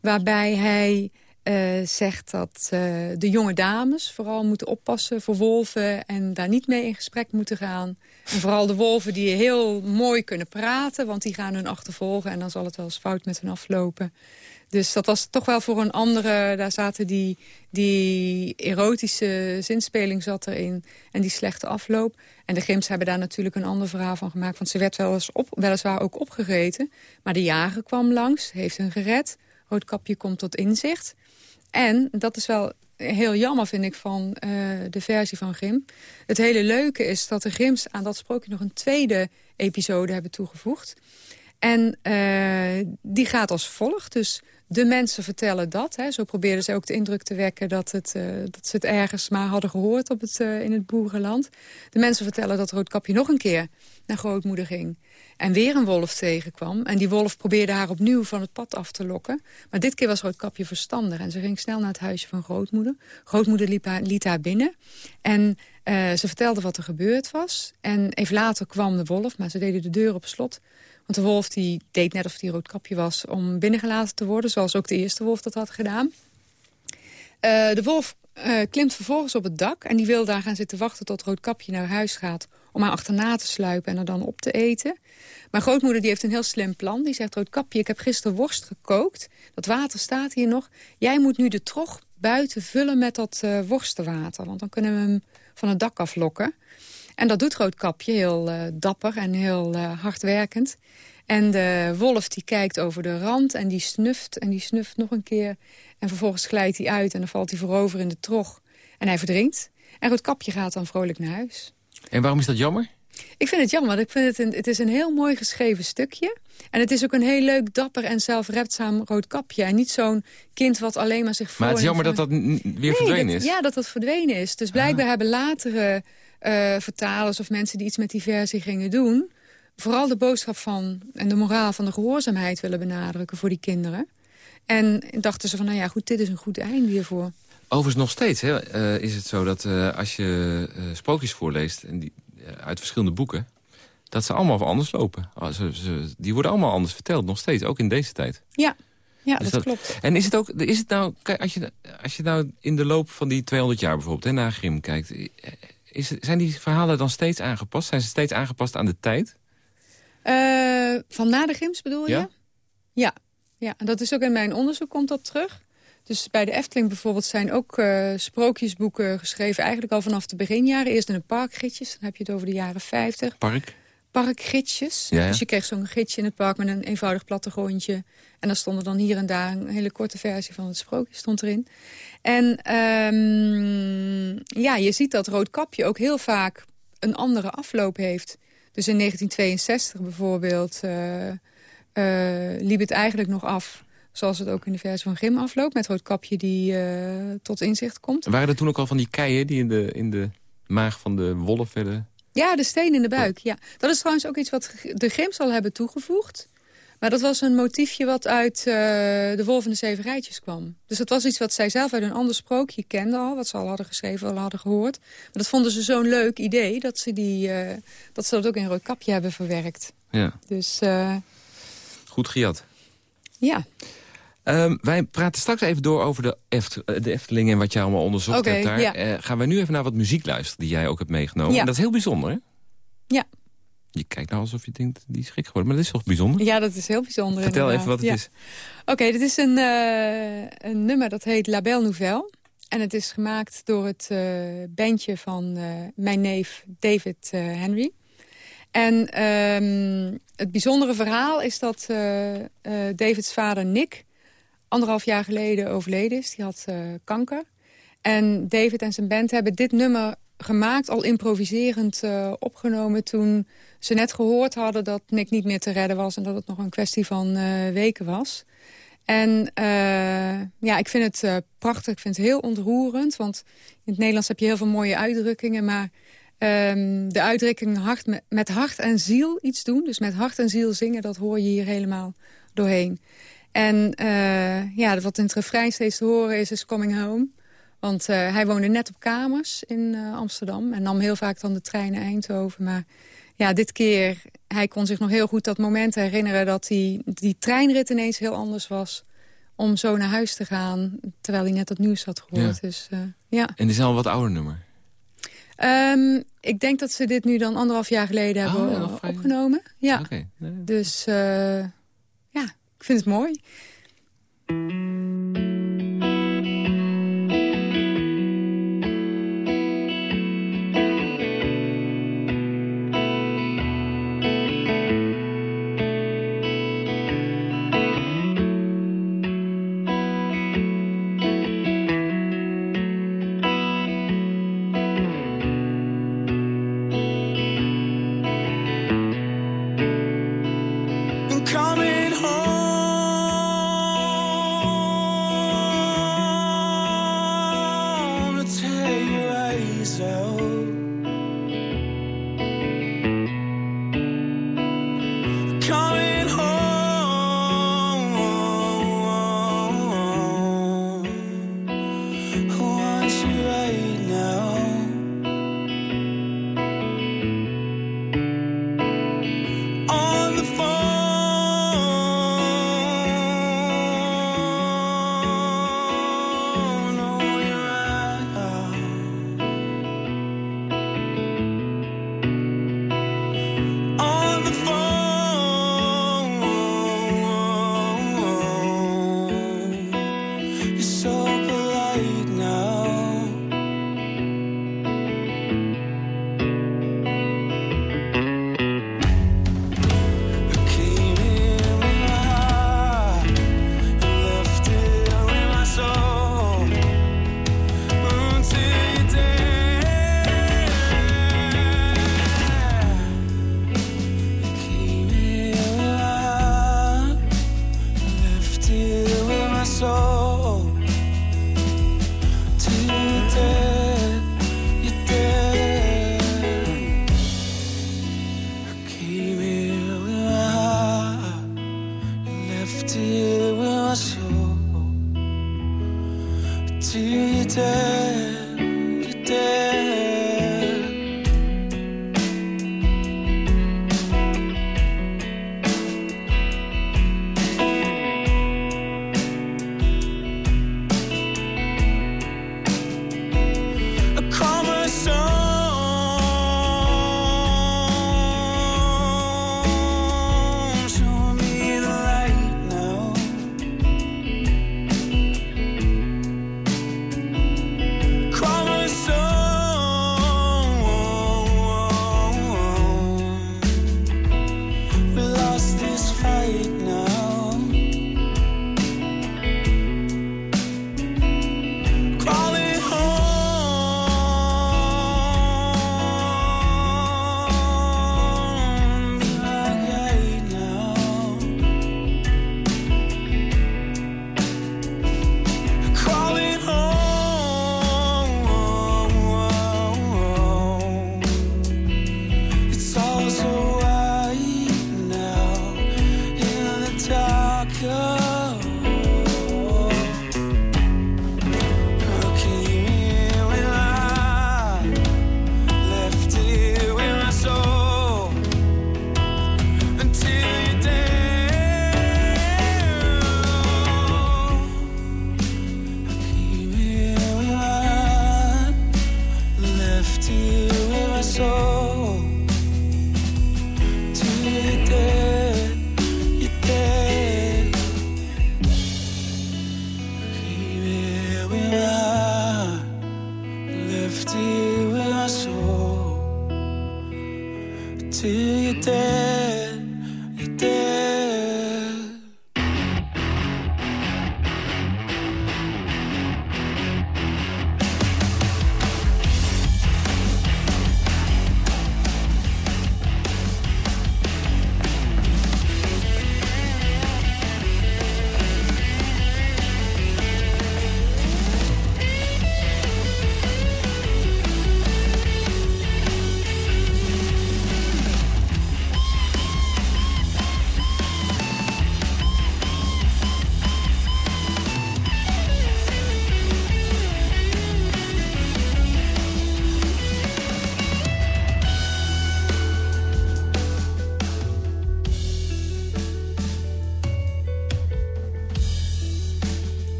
Waarbij hij uh, zegt dat uh, de jonge dames vooral moeten oppassen voor wolven... en daar niet mee in gesprek moeten gaan. En vooral de wolven die heel mooi kunnen praten... want die gaan hun achtervolgen en dan zal het wel eens fout met hun aflopen. Dus dat was toch wel voor een andere... daar zaten die, die erotische zinspeling zat erin en die slechte afloop. En de Grims hebben daar natuurlijk een ander verhaal van gemaakt... want ze werd wel eens op, weliswaar ook opgegeten. Maar de jager kwam langs, heeft hen gered... Roodkapje komt tot inzicht. En, dat is wel heel jammer, vind ik, van uh, de versie van Grim. Het hele leuke is dat de Grims aan dat sprookje nog een tweede episode hebben toegevoegd. En uh, die gaat als volgt. Dus de mensen vertellen dat. Hè. Zo probeerden ze ook de indruk te wekken dat, het, uh, dat ze het ergens maar hadden gehoord op het, in het boerenland. De mensen vertellen dat Roodkapje nog een keer naar grootmoeder ging. En weer een wolf tegenkwam. En die wolf probeerde haar opnieuw van het pad af te lokken. Maar dit keer was Roodkapje verstandig. En ze ging snel naar het huisje van grootmoeder. Grootmoeder liep haar, liet haar binnen. En uh, ze vertelde wat er gebeurd was. En even later kwam de wolf, maar ze deden de deur op slot. Want de wolf die deed net of die Roodkapje was om binnengelaten te worden. Zoals ook de eerste wolf dat had gedaan. Uh, de wolf uh, klimt vervolgens op het dak. En die wil daar gaan zitten wachten tot Roodkapje naar huis gaat om haar achterna te sluipen en er dan op te eten. Mijn grootmoeder die heeft een heel slim plan. Die zegt, Roodkapje, ik heb gisteren worst gekookt. Dat water staat hier nog. Jij moet nu de trog buiten vullen met dat uh, worstenwater. Want dan kunnen we hem van het dak aflokken. En dat doet Roodkapje heel uh, dapper en heel hardwerkend. En de wolf die kijkt over de rand en die snuft en die snuft nog een keer. En vervolgens glijdt hij uit en dan valt hij voorover in de trog. En hij verdrinkt. En Roodkapje gaat dan vrolijk naar huis. En waarom is dat jammer? Ik vind het jammer. Ik vind het, een, het is een heel mooi geschreven stukje. En het is ook een heel leuk, dapper en zelfredzaam rood kapje. En niet zo'n kind wat alleen maar zich voor... Maar het is jammer dat dat weer nee, verdwenen dat, is. Ja, dat dat verdwenen is. Dus blijkbaar ah. hebben latere uh, vertalers of mensen die iets met die versie gingen doen... vooral de boodschap van en de moraal van de gehoorzaamheid willen benadrukken voor die kinderen. En dachten ze van, nou ja, goed, dit is een goed einde hiervoor. Overigens nog steeds hè, uh, is het zo dat uh, als je uh, sprookjes voorleest... En die, uit verschillende boeken, dat ze allemaal anders lopen. Oh, ze, ze, die worden allemaal anders verteld, nog steeds, ook in deze tijd. Ja, ja dus dat, dat, klopt. En is het ook, is het nou, kijk, als je, als je nou in de loop van die 200 jaar bijvoorbeeld hè, naar Grim kijkt... Is, zijn die verhalen dan steeds aangepast? Zijn ze steeds aangepast aan de tijd? Uh, van na de Grims bedoel je? Ja. Ja, en dat is ook in mijn onderzoek komt dat terug. Dus bij de Efteling bijvoorbeeld zijn ook uh, sprookjesboeken geschreven... eigenlijk al vanaf de beginjaren. Eerst in de parkgidsjes, dan heb je het over de jaren 50. Park? Parkgidsjes. Ja, ja. Dus je kreeg zo'n gidsje in het park met een eenvoudig plattegrondje. En dan stond er dan hier en daar een hele korte versie van het sprookje stond erin. En um, ja, je ziet dat Roodkapje ook heel vaak een andere afloop heeft. Dus in 1962 bijvoorbeeld uh, uh, liep het eigenlijk nog af Zoals het ook in de versie van Grim afloopt. Met Roodkapje die uh, tot inzicht komt. Waren er toen ook al van die keien die in de, in de maag van de wolf werden... Ja, de steen in de buik. Ja. Dat is trouwens ook iets wat de Grims al hebben toegevoegd. Maar dat was een motiefje wat uit uh, de Wolf en de Zeven Rijtjes kwam. Dus dat was iets wat zij zelf uit een ander sprookje kenden al. Wat ze al hadden geschreven, al hadden gehoord. Maar dat vonden ze zo'n leuk idee dat ze, die, uh, dat, ze dat ook in Roodkapje hebben verwerkt. Ja. Dus... Uh, Goed gejat. Ja. Um, wij praten straks even door over de, Eft, de Efteling en wat je allemaal onderzocht okay, hebt daar. Ja. Gaan we nu even naar wat muziek luisteren die jij ook hebt meegenomen. Ja. En dat is heel bijzonder, hè? Ja. Je kijkt nou alsof je denkt, die is gek geworden. Maar dat is toch bijzonder? Ja, dat is heel bijzonder. Vertel inderdaad. even wat het ja. is. Oké, okay, dit is een, uh, een nummer dat heet La Belle Nouvelle. En het is gemaakt door het uh, bandje van uh, mijn neef David Henry. En um, het bijzondere verhaal is dat Davids vader Nick anderhalf jaar geleden overleden is. Die had kanker. En David en zijn band hebben dit nummer gemaakt, al improviserend uh, opgenomen... toen ze net gehoord hadden dat Nick niet meer te redden was... en dat het nog een kwestie van uh, weken was. En ja, ik vind het prachtig, ik vind het heel ontroerend... want in het Nederlands heb je heel veel mooie uitdrukkingen... maar um, de uitdrukking hart met, hart en ziel iets doen... dus met hart en ziel zingen, dat hoor je hier helemaal doorheen. En ja, wat in het refrein steeds te horen is, is coming home. Want uh, hij woonde net op kamers in uh, Amsterdam. En nam heel vaak dan de trein naar Eindhoven. Maar ja, dit keer, hij kon zich nog heel goed dat moment herinneren... dat die, die treinrit ineens heel anders was om zo naar huis te gaan... terwijl hij net het nieuws had gehoord. Ja. Dus, ja. En dit is al een wat ouder nummer? Um, ik denk dat ze dit nu dan anderhalf jaar geleden oh, hebben ja, opgenomen. Ja. Okay. Dus ja, ik vind het mooi.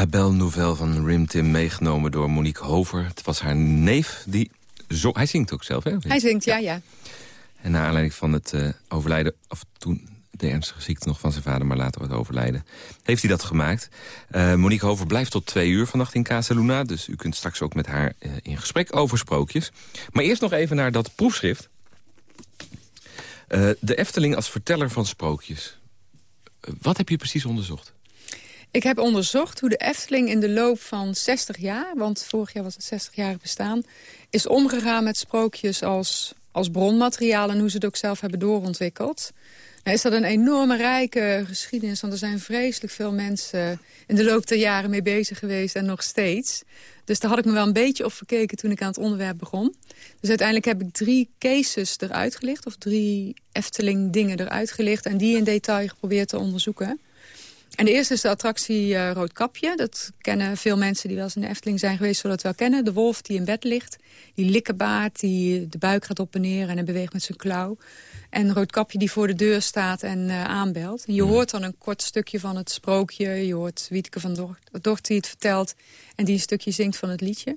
La Belle Nouvelle van Rim Tim meegenomen door Monique Hover. Het was haar neef die... Zo, hij zingt ook zelf, hè? Hij zingt, ja, ja. En naar aanleiding van het eh, overlijden... of toen de ernstige ziekte nog van zijn vader, maar later het overlijden... heeft hij dat gemaakt. Eh, Monique Hover blijft tot twee uur vannacht in Casa Luna... dus u kunt straks ook met haar eh, in gesprek over sprookjes. Maar eerst nog even naar dat proefschrift. de Efteling als verteller van sprookjes. wat heb je precies onderzocht? Ik heb onderzocht hoe de Efteling in de loop van 60 jaar... want vorig jaar was het 60 jaar bestaan... is omgegaan met sprookjes als, als bronmateriaal... en hoe ze het ook zelf hebben doorontwikkeld. Nou is dat een enorme rijke geschiedenis... want er zijn vreselijk veel mensen in de loop der jaren mee bezig geweest... en nog steeds. Dus daar had ik me wel een beetje op verkeken toen ik aan het onderwerp begon. Dus uiteindelijk heb ik drie cases eruit gelicht... of drie Efteling dingen eruit gelicht... en die in detail geprobeerd te onderzoeken... En de eerste is de attractie uh, Roodkapje. Dat kennen veel mensen die wel eens in de Efteling zijn geweest... zullen het wel kennen. De wolf die in bed ligt. Die likkenbaard, die de buik gaat op en neer en hij beweegt met zijn klauw. En Roodkapje die voor de deur staat en uh, aanbelt. En je hoort dan een kort stukje van het sprookje. Je hoort Wietke van Dort die het vertelt... en die een stukje zingt van het liedje.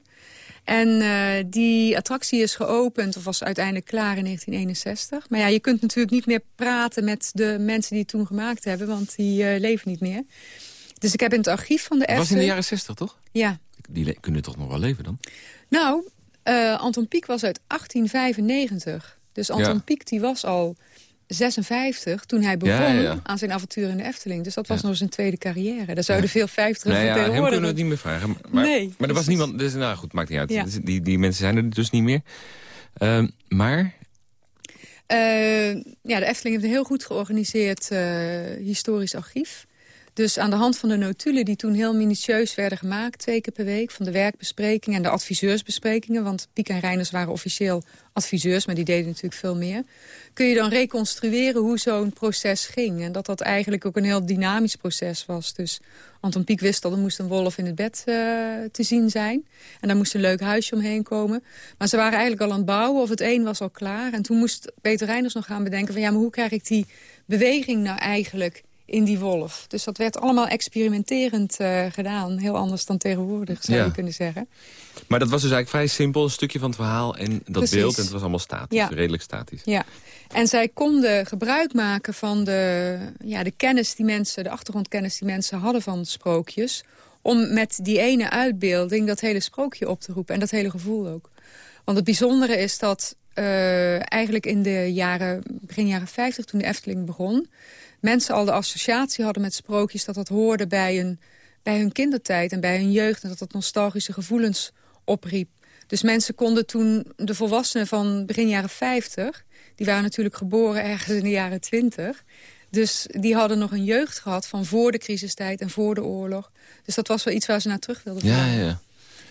En uh, die attractie is geopend, of was uiteindelijk klaar in 1961. Maar ja, je kunt natuurlijk niet meer praten met de mensen die het toen gemaakt hebben... want die uh, leven niet meer. Dus ik heb in het archief van de Efteling... was in de jaren 60, toch? Ja. Die kunnen toch nog wel leven dan? Nou, uh, Anton Pieck was uit 1895. Dus Anton ja. Pieck die was al 56 toen hij begon aan zijn avontuur in de Efteling. Dus dat was nog zijn tweede carrière. Daar zouden veel vijftigers nee, ja, Hem kunnen we het niet meer vragen. Maar, nee, maar er was niemand... Dus, nou goed, maakt niet uit. Die, die mensen zijn er dus niet meer. Uh, maar... Uh, ja, de Efteling heeft een heel goed georganiseerd uh, historisch archief. Dus aan de hand van de notulen die toen heel minutieus werden gemaakt... twee keer per week, van de werkbesprekingen en de adviseursbesprekingen... want Piek en Reiners waren officieel adviseurs, maar die deden natuurlijk veel meer... kun je dan reconstrueren hoe zo'n proces ging. En dat dat eigenlijk ook een heel dynamisch proces was. Dus Anton Pieck wist dat er moest een wolf in het bed uh, te zien zijn. En daar moest een leuk huisje omheen komen. Maar ze waren eigenlijk al aan het bouwen of het een was al klaar. En toen moest Peter Reiners nog gaan bedenken van... ja, maar hoe krijg ik die beweging nou eigenlijk in die wolf. Dus dat werd allemaal experimenterend uh, gedaan. Heel anders dan tegenwoordig, zou je kunnen zeggen. Maar dat was dus eigenlijk vrij simpel, een stukje van het verhaal en dat Precies. beeld. En het was allemaal statisch, Ja. redelijk statisch. Ja, en zij konden gebruik maken van de, ja, de kennis die mensen, de achtergrondkennis die mensen hadden van sprookjes, om met die ene uitbeelding dat hele sprookje op te roepen en dat hele gevoel ook. Want het bijzondere is dat eh, eigenlijk in de jaren, begin jaren 50, toen de Efteling begon, mensen al de associatie hadden met sprookjes dat dat hoorde bij hun, bij hun kindertijd en bij hun jeugd en dat dat nostalgische gevoelens opriep. Dus mensen konden toen, de volwassenen van begin jaren 50... die waren natuurlijk geboren ergens in de jaren 20... Dus die hadden nog een jeugd gehad van voor de crisistijd en voor de oorlog. Dus dat was wel iets waar ze naar terug wilden Ja, ja.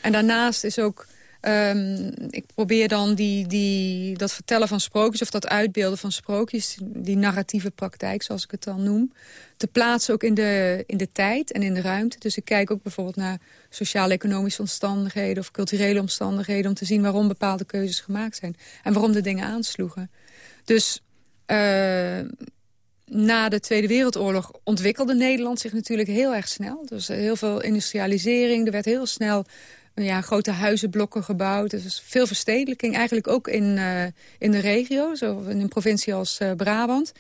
En daarnaast is ook... ehm, ik probeer dan die, die, dat vertellen van sprookjes... of dat uitbeelden van sprookjes, die narratieve praktijk, zoals ik het dan noem... te plaatsen ook in de, in de tijd en in de ruimte. Dus ik kijk ook bijvoorbeeld naar sociaal-economische omstandigheden... of culturele omstandigheden... om te zien waarom bepaalde keuzes gemaakt zijn. En waarom de dingen aansloegen. Dus... eh, na de Tweede Wereldoorlog ontwikkelde Nederland zich natuurlijk heel erg snel. Dus heel veel industrialisering. Er werd heel snel ja, grote huizenblokken gebouwd. Dus veel verstedelijking, eigenlijk ook in, uh, in de regio, zo in een provincie als uh, Brabant.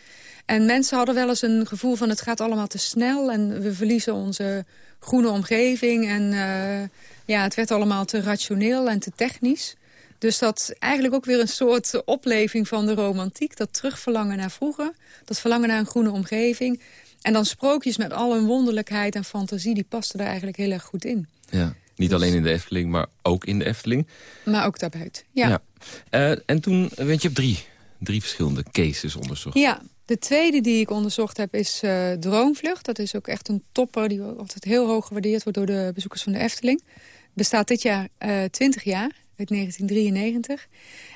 En mensen hadden wel eens een gevoel van het gaat allemaal te snel... en we verliezen onze groene omgeving. En uh, ja, het werd allemaal te rationeel en te technisch. Dus dat eigenlijk ook weer een soort opleving van de romantiek. Dat terugverlangen naar vroeger. Dat verlangen naar een groene omgeving. En dan sprookjes met al hun wonderlijkheid en fantasie... die pasten daar eigenlijk heel erg goed in. Ja. Niet dus- alleen in de Efteling, maar ook in de Efteling. Maar ook daarbuiten, ja. ja. Uh, en toen went je op drie, drie verschillende cases onderzocht. Ja, de tweede die ik onderzocht heb is uh, Droomvlucht. Dat is ook echt een topper die altijd heel hoog gewaardeerd wordt... door de bezoekers van de Efteling. Bestaat dit jaar uh, 20 jaar, uit 1993.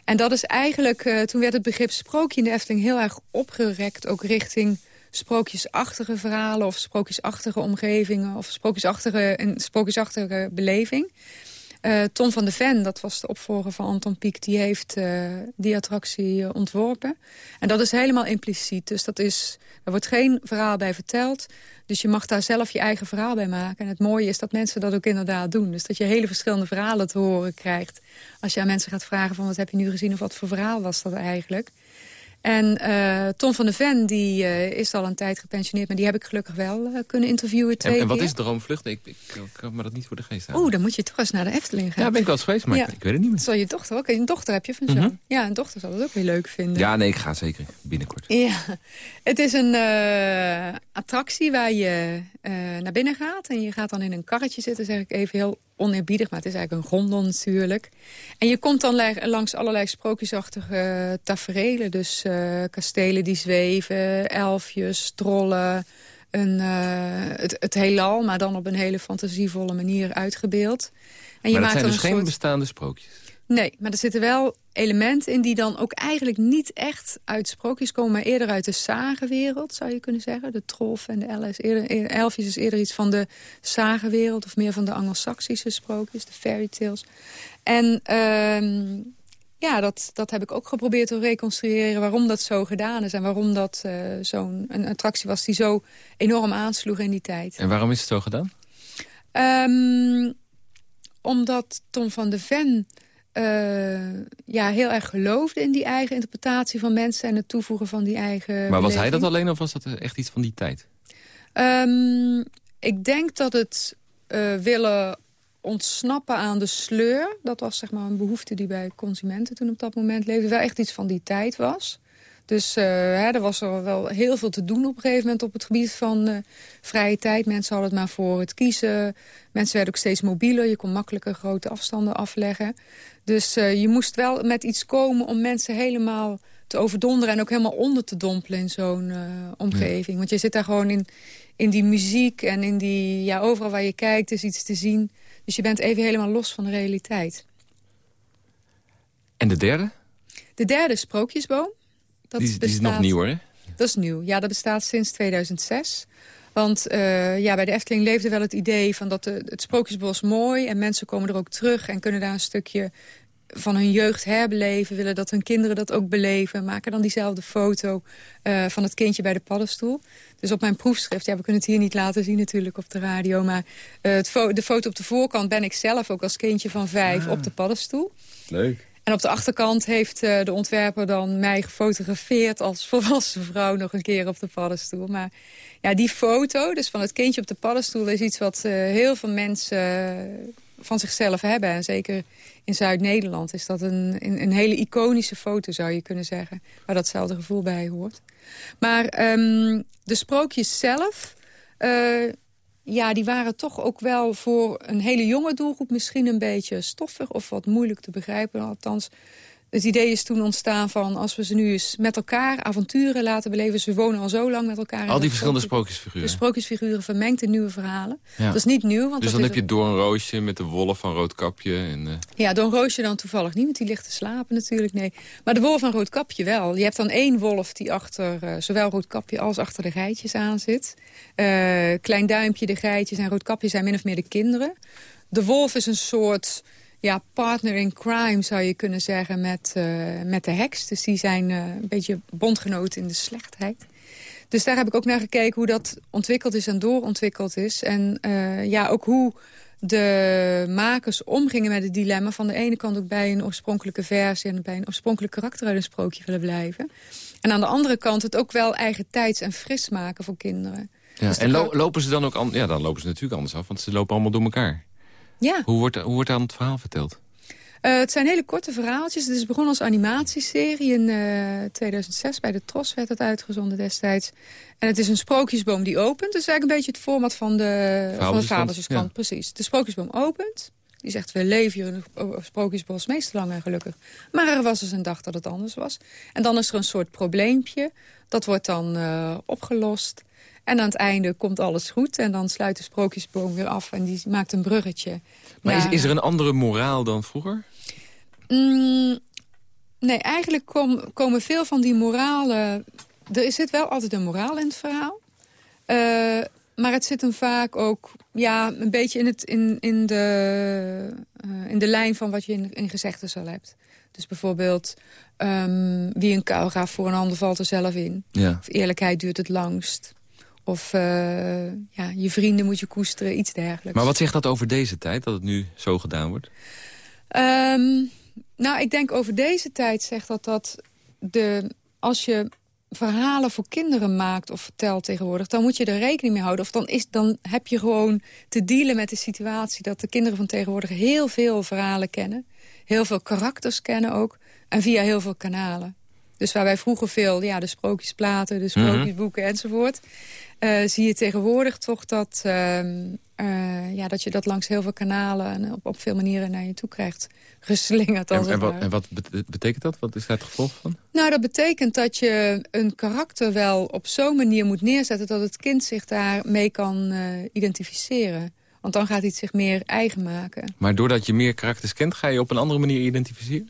En dat is eigenlijk, toen werd het begrip sprookje in de Efteling... heel erg opgerekt, ook richting sprookjesachtige verhalen... of sprookjesachtige omgevingen of sprookjesachtige, een sprookjesachtige beleving. Uh, Tom van de Ven, dat was de opvolger van Anton Pieck... die heeft uh, die attractie uh, ontworpen. En dat is helemaal impliciet. Dus dat is, er wordt geen verhaal bij verteld. Dus je mag daar zelf je eigen verhaal bij maken. En het mooie is dat mensen dat ook inderdaad doen. Dus dat je hele verschillende verhalen te horen krijgt. Als je aan mensen gaat vragen van wat heb je nu gezien... of wat voor verhaal was dat eigenlijk... En uh, Tom van de Ven die, uh, is al een tijd gepensioneerd... maar die heb ik gelukkig wel uh, kunnen interviewen twee en, en wat keer. is Droomvlucht? Ik, ik, ik, kan me dat niet voor de geest halen. Oeh, dan moet je toch eens naar de Efteling gaan. Ja, ben ik wel eens geweest, maar ja. ik, weet het niet meer. Zal je dochter ook? Een dochter heb je van zo? Mm -hmm. Ja, een dochter zal het ook weer leuk vinden. Ja, nee, ik ga zeker binnenkort. Ja, het is een attractie waar je naar binnen gaat... en je gaat dan in een karretje zitten, zeg ik even heel oneerbiedig, maar het is eigenlijk een gondel natuurlijk. En je komt dan langs allerlei sprookjesachtige taferelen. Dus uh, kastelen die zweven, elfjes, trollen, een, uh, het, het heelal... maar dan op een hele fantasievolle manier uitgebeeld. En je maar maakt zijn dus geen soort... bestaande sprookjes? Nee, maar er zitten wel elementen in die dan ook eigenlijk niet echt uit sprookjes komen... maar eerder uit de zagenwereld, zou je kunnen zeggen. De trof en de elf eerder, elfjes is eerder iets van de zagenwereld... of meer van de Anglo-Saxische sprookjes, de fairy tales. En uh, ja, dat, dat heb ik ook geprobeerd te reconstrueren... waarom dat zo gedaan is en waarom dat uh, zo'n attractie was... die zo enorm aansloeg in die tijd. En waarom is het zo gedaan? Um, omdat Tom van de Ven... Uh, ja, heel erg geloofde in die eigen interpretatie van mensen... en het toevoegen van die eigen Maar was beleving. hij dat alleen of was dat echt iets van die tijd? Um, ik denk dat het uh, willen ontsnappen aan de sleur... dat was zeg maar een behoefte die bij consumenten toen op dat moment leefde... wel echt iets van die tijd was. Dus uh, hè, er was er wel heel veel te doen op een gegeven moment... op het gebied van uh, vrije tijd. Mensen hadden het maar voor het kiezen. Mensen werden ook steeds mobieler. Je kon makkelijker grote afstanden afleggen. Dus uh, je moest wel met iets komen om mensen helemaal te overdonderen... en ook helemaal onder te dompelen in zo'n omgeving. Ja. Want je zit daar gewoon in, in die muziek en in die... ja, overal waar je kijkt is iets te zien. Dus je bent even helemaal los van de realiteit. En de derde? De derde is Sprookjesboom. Dat die, die is nog nieuwer, hè? Dat is nieuw. Ja, dat bestaat sinds 2006. Want uh, ja, bij de Efteling leefde wel het idee van dat de, het Sprookjesbos mooi... en mensen komen er ook terug en kunnen daar een stukje van hun jeugd herbeleven... willen dat hun kinderen dat ook beleven. Maken dan diezelfde foto uh, van het kindje bij de paddenstoel. Dus op mijn proefschrift, ja, we kunnen het hier niet laten zien natuurlijk op de radio... maar uh, het fo de foto op de voorkant ben ik zelf ook als kindje van vijf ah. op de paddenstoel. Leuk. En op de achterkant heeft uh, de ontwerper dan mij gefotografeerd... als volwassen vrouw nog een keer op de paddenstoel. Maar ja, die foto, dus van het kindje op de paddenstoel... is iets wat uh, heel veel mensen van zichzelf hebben. En zeker in Zuid-Nederland is dat een, een, hele iconische foto, zou je kunnen zeggen. Waar datzelfde gevoel bij hoort. Maar um, de sprookjes zelf... ja, die waren toch ook wel voor een hele jonge doelgroep misschien een beetje stoffig of wat moeilijk te begrijpen. Althans, het idee is toen ontstaan van als we ze nu eens met elkaar avonturen laten beleven. Ze wonen al zo lang met elkaar. Al die verschillende sprookjesfiguren. De sprookjesfiguren vermengd in nieuwe verhalen. Ja. Dat is niet nieuw. Want dus dan heb je Doornroosje met de wolf van Roodkapje. En, uh... Ja, Doornroosje dan toevallig niet, want die ligt te slapen natuurlijk. Nee. Maar de wolf van Roodkapje wel. Je hebt dan één wolf die achter uh, zowel Roodkapje als achter de geitjes aan zit. Uh, klein Duimpje, de geitjes en Roodkapje zijn min of meer de kinderen. De wolf is een soort ja, partner in crime, zou je kunnen zeggen, met, uh, met de heks. Dus die zijn uh, een beetje bondgenoten in de slechtheid. Dus daar heb ik ook naar gekeken hoe dat ontwikkeld is en doorontwikkeld is. En uh, ja, ook hoe de makers omgingen met het dilemma... van de ene kant ook bij een oorspronkelijke versie... en bij een oorspronkelijk karakter uit een sprookje willen blijven. En aan de andere kant het ook wel eigen tijds en fris maken voor kinderen. Ja, dus en lopen ze dan ook... Ja, dan lopen ze natuurlijk anders af, want ze lopen allemaal door elkaar. Ja. Hoe wordt, hoe wordt dan het verhaal verteld? Uh, het zijn hele korte verhaaltjes. Het is begonnen als animatieserie. In uh, eh, 2006 bij de Tros werd het uitgezonden destijds. En het is een sprookjesboom die opent. Dus eigenlijk een beetje het format van de, van de Fabeltjeskrant. Precies. De sprookjesboom opent. Die zegt, we leven hier in een sprookjesbos meestal lang en gelukkig. Maar er was dus een dag dat het anders was. En dan is er een soort probleempje. Dat wordt dan uh, opgelost. En aan het einde komt alles goed. En dan sluit de sprookjesboom weer af en die maakt een bruggetje. Maar is, is er een andere moraal dan vroeger? Mm, nee, eigenlijk kom, komen veel van die moralen... Er zit wel altijd een moraal in het verhaal. Uh, maar het zit hem vaak ook ja, een beetje in, het, in, in, de, uh, in de lijn van wat je in, in gezegden al hebt. Dus bijvoorbeeld, um, wie een kuil gaat voor een ander valt er zelf in. Ja. Of eerlijkheid duurt het langst. Of uh, ja, je vrienden moet je koesteren, iets dergelijks. Maar wat zegt dat over deze tijd, dat het nu zo gedaan wordt? Um, nou, ik denk over deze tijd zegt dat dat de, als je verhalen voor kinderen maakt of vertelt tegenwoordig... dan moet je er rekening mee houden. Of dan, is, dan heb je gewoon te dealen met de situatie... dat de kinderen van tegenwoordig heel veel verhalen kennen. Heel veel karakters kennen ook. En via heel veel kanalen. Dus waar wij vroeger veel, ja, de sprookjesplaten, de mhm. sprookjesboeken enzovoort... Uh, zie je tegenwoordig toch dat, uh, uh, ja, dat je dat langs heel veel kanalen... en op, op veel manieren naar je toe krijgt geslingerd. Als en, en, wat, en wat betekent dat? Wat is daar het gevolg van? Nou, dat betekent dat je een karakter wel op zo'n manier moet neerzetten... dat het kind zich daarmee kan identificeren. Want dan gaat hij het zich meer eigen maken. Maar doordat je meer karakters kent, ga je op een andere manier identificeren?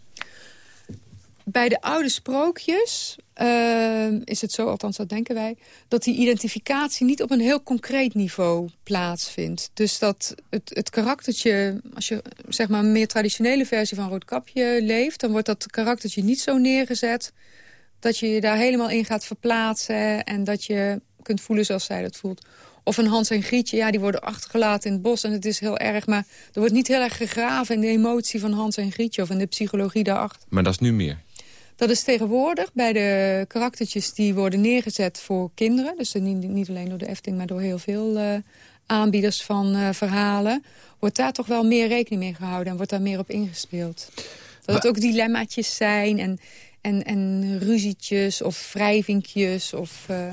Bij de oude sprookjes uh, is het zo, althans dat denken wij... dat die identificatie niet op een heel concreet niveau plaatsvindt. Dus dat het, het karaktertje, als je zeg maar een meer traditionele versie van Roodkapje leeft... dan wordt dat karaktertje niet zo neergezet dat je je daar helemaal in gaat verplaatsen... en dat je kunt voelen zoals zij dat voelt. Of een Hans en Grietje, ja, die worden achtergelaten in het bos... en het is heel erg, maar er wordt niet heel erg gegraven... in de emotie van Hans en Grietje of in de psychologie daarachter. Maar dat is nu meer? Dat is tegenwoordig bij de karaktertjes die worden neergezet voor kinderen. Dus niet, niet alleen door de Efting, maar door heel veel uh, aanbieders van uh, verhalen. Wordt daar toch wel meer rekening mee gehouden en wordt daar meer op ingespeeld. Dat het ook dilemmaatjes zijn en, en, en ruzietjes of wrijvinkjes of... Uh,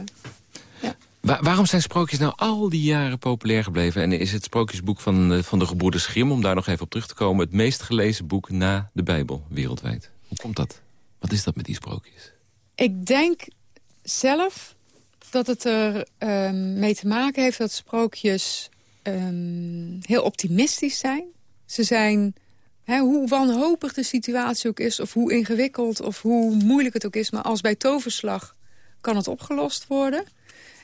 ja. waarom zijn sprookjes nou al die jaren populair gebleven? En is het sprookjesboek van, van de gebroeders Grimm, om daar nog even op terug te komen... het meest gelezen boek na de Bijbel wereldwijd? Hoe komt dat? Wat is dat met die sprookjes? Ik denk zelf dat het er um, mee te maken heeft dat sprookjes um, heel optimistisch zijn. Ze zijn, hè, hoe wanhopig de situatie ook is... of hoe ingewikkeld of hoe moeilijk het ook is... maar als bij toverslag kan het opgelost worden.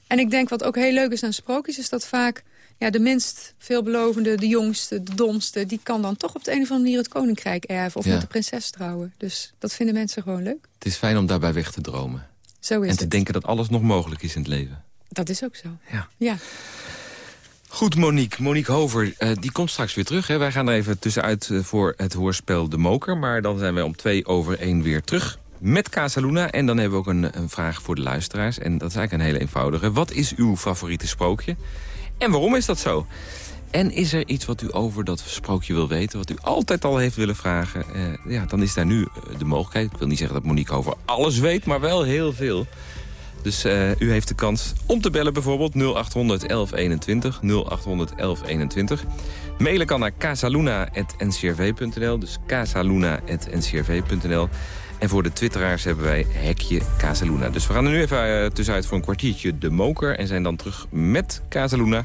En ik denk wat ook heel leuk is aan sprookjes... is dat vaak ja, de minst veelbelovende, de jongste, de domste... die kan dan toch op de een of andere manier het koninkrijk erven... of met de prinses trouwen. Dus dat vinden mensen gewoon leuk. Het is fijn om daarbij weg te dromen. Zo is en te denken dat alles nog mogelijk is in het leven. Dat is ook zo. Ja. ja. Goed, Monique. Monique Hover, uh, die komt straks weer terug. Hè. Wij gaan er even tussenuit uh, voor het hoorspel De Moker. Maar dan zijn wij om twee over één weer terug met Casaluna. En dan hebben we ook een, een vraag voor de luisteraars. En dat is eigenlijk een hele eenvoudige. Wat is uw favoriete sprookje? En waarom is dat zo? En is er iets wat u over dat sprookje wil weten... wat u altijd al heeft willen vragen? Uh, ja, dan is daar nu eh, de mogelijkheid. Ik wil niet zeggen dat Monique over alles weet, maar wel heel veel. Dus uh, u heeft de kans om te bellen bijvoorbeeld 0800 1121. 0800 1121. Mailen kan naar casaluna.ncrv.nl. Dus casaluna.ncrv.nl. En voor de twitteraars hebben wij Hekje Casaluna. Dus we gaan er nu even uh, tussenuit voor een kwartiertje de moker... en zijn dan terug met Casaluna.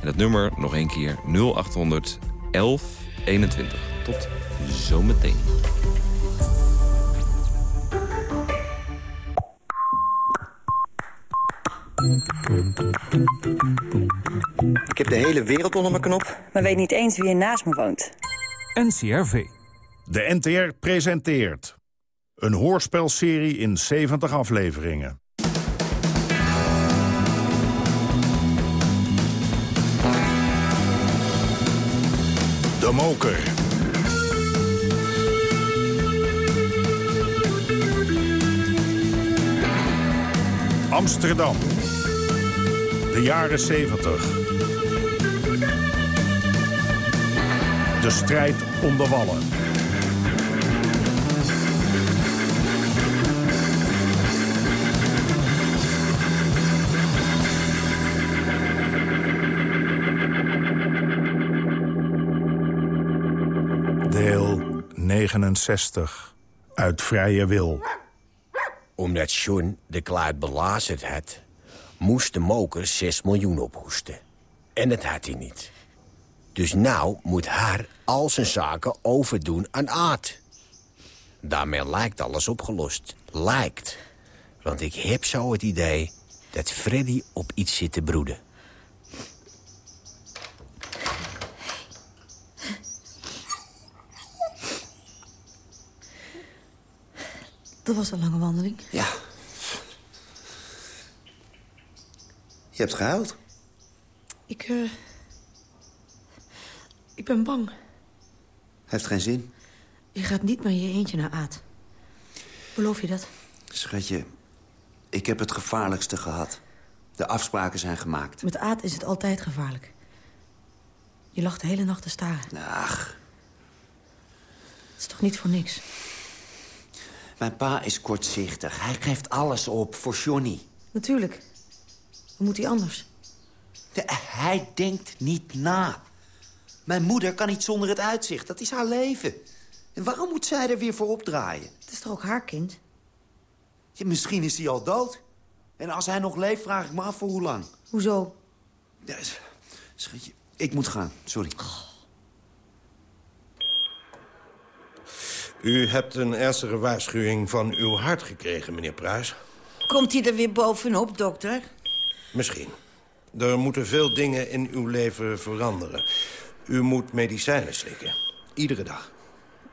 En dat nummer nog een keer 0800 1121. Tot zometeen. Ik heb de hele wereld onder mijn knop. Maar weet niet eens wie er naast me woont. NCRV. De NTR presenteert... Een hoorspelserie in 70 afleveringen. De Moker. Amsterdam. De jaren 70. De strijd om de wallen. 69. Uit vrije wil. Omdat John de klaar belazerd had... moest de moker 6 miljoen ophoesten. En dat had hij niet. Dus nou moet haar al zijn zaken overdoen aan Aad. Daarmee lijkt alles opgelost. Lijkt. Want ik heb zo het idee dat Freddy op iets zit te broeden. Dat was een lange wandeling. Ja. Je hebt gehuild. Ik, eh... Ik ben bang. Heeft geen zin. Je gaat niet meer je eentje naar Aad. Beloof je dat? Schatje, ik heb het gevaarlijkste gehad. De afspraken zijn gemaakt. Met Aad is het altijd gevaarlijk. Je lag de hele nacht te staren. Ach. Het is toch niet voor niks? Mijn pa is kortzichtig. Hij geeft alles op voor Johnny. Natuurlijk. Hoe moet hij anders? De- hij denkt niet na. Mijn moeder kan niet zonder het uitzicht. Dat is haar leven. En waarom moet zij er weer voor opdraaien? Het is toch ook haar kind? Ja, misschien is hij al dood. En als hij nog leeft, vraag ik me af voor hoe lang. Hoezo? Ja, schatje, ik moet gaan. Sorry. U hebt een ernstige waarschuwing van uw hart gekregen, meneer Pruis. Komt hij er weer bovenop, dokter? Misschien. Er moeten veel dingen in uw leven veranderen. U moet medicijnen slikken. Iedere dag.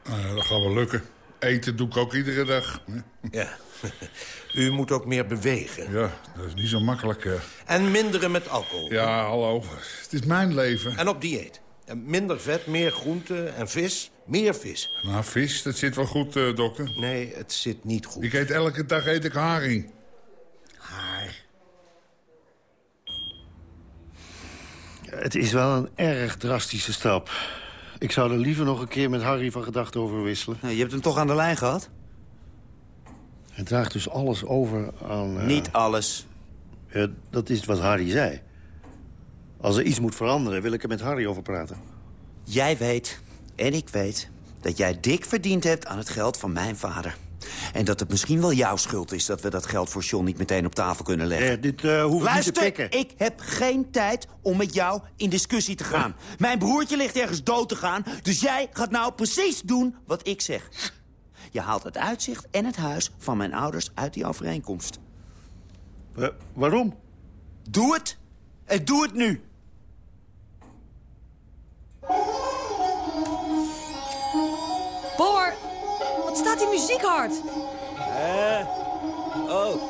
Nou dat gaat wel lukken. Eten doe ik ook iedere dag. Ja. U moet ook meer bewegen. Ja, dat is niet zo makkelijk. eh. En minderen met alcohol. Ja, hallo. Het is mijn leven. En op dieet. En minder vet, meer groente en vis. Meer vis. Nou, vis, dat zit wel goed, eh, dokter. Nee, het zit niet goed. Ik eet elke dag eet ik haring. Het is wel een erg drastische stap. Ik zou er liever nog een keer met Harry van gedachten over wisselen. Nou, je hebt hem toch aan de lijn gehad? Hij draagt dus alles over aan... eh, Niet alles. ja, dat is wat Harry zei. Als er iets moet veranderen, wil ik er met Harry over praten. Jij weet, en ik weet, dat jij dik verdiend hebt aan het geld van mijn vader. En dat het misschien wel jouw schuld is dat we dat geld voor John niet meteen op tafel kunnen leggen. Eh, dit eh hoef ik niet te pikken. ik heb geen tijd om met jou in discussie te gaan. Mijn broertje ligt ergens dood te gaan, dus jij gaat nou precies doen wat ik zeg. Je haalt het uitzicht en het huis van mijn ouders uit die overeenkomst. waarom? Doe het. En doe het nu. Boor, wat staat die muziek hard? Eh, oh.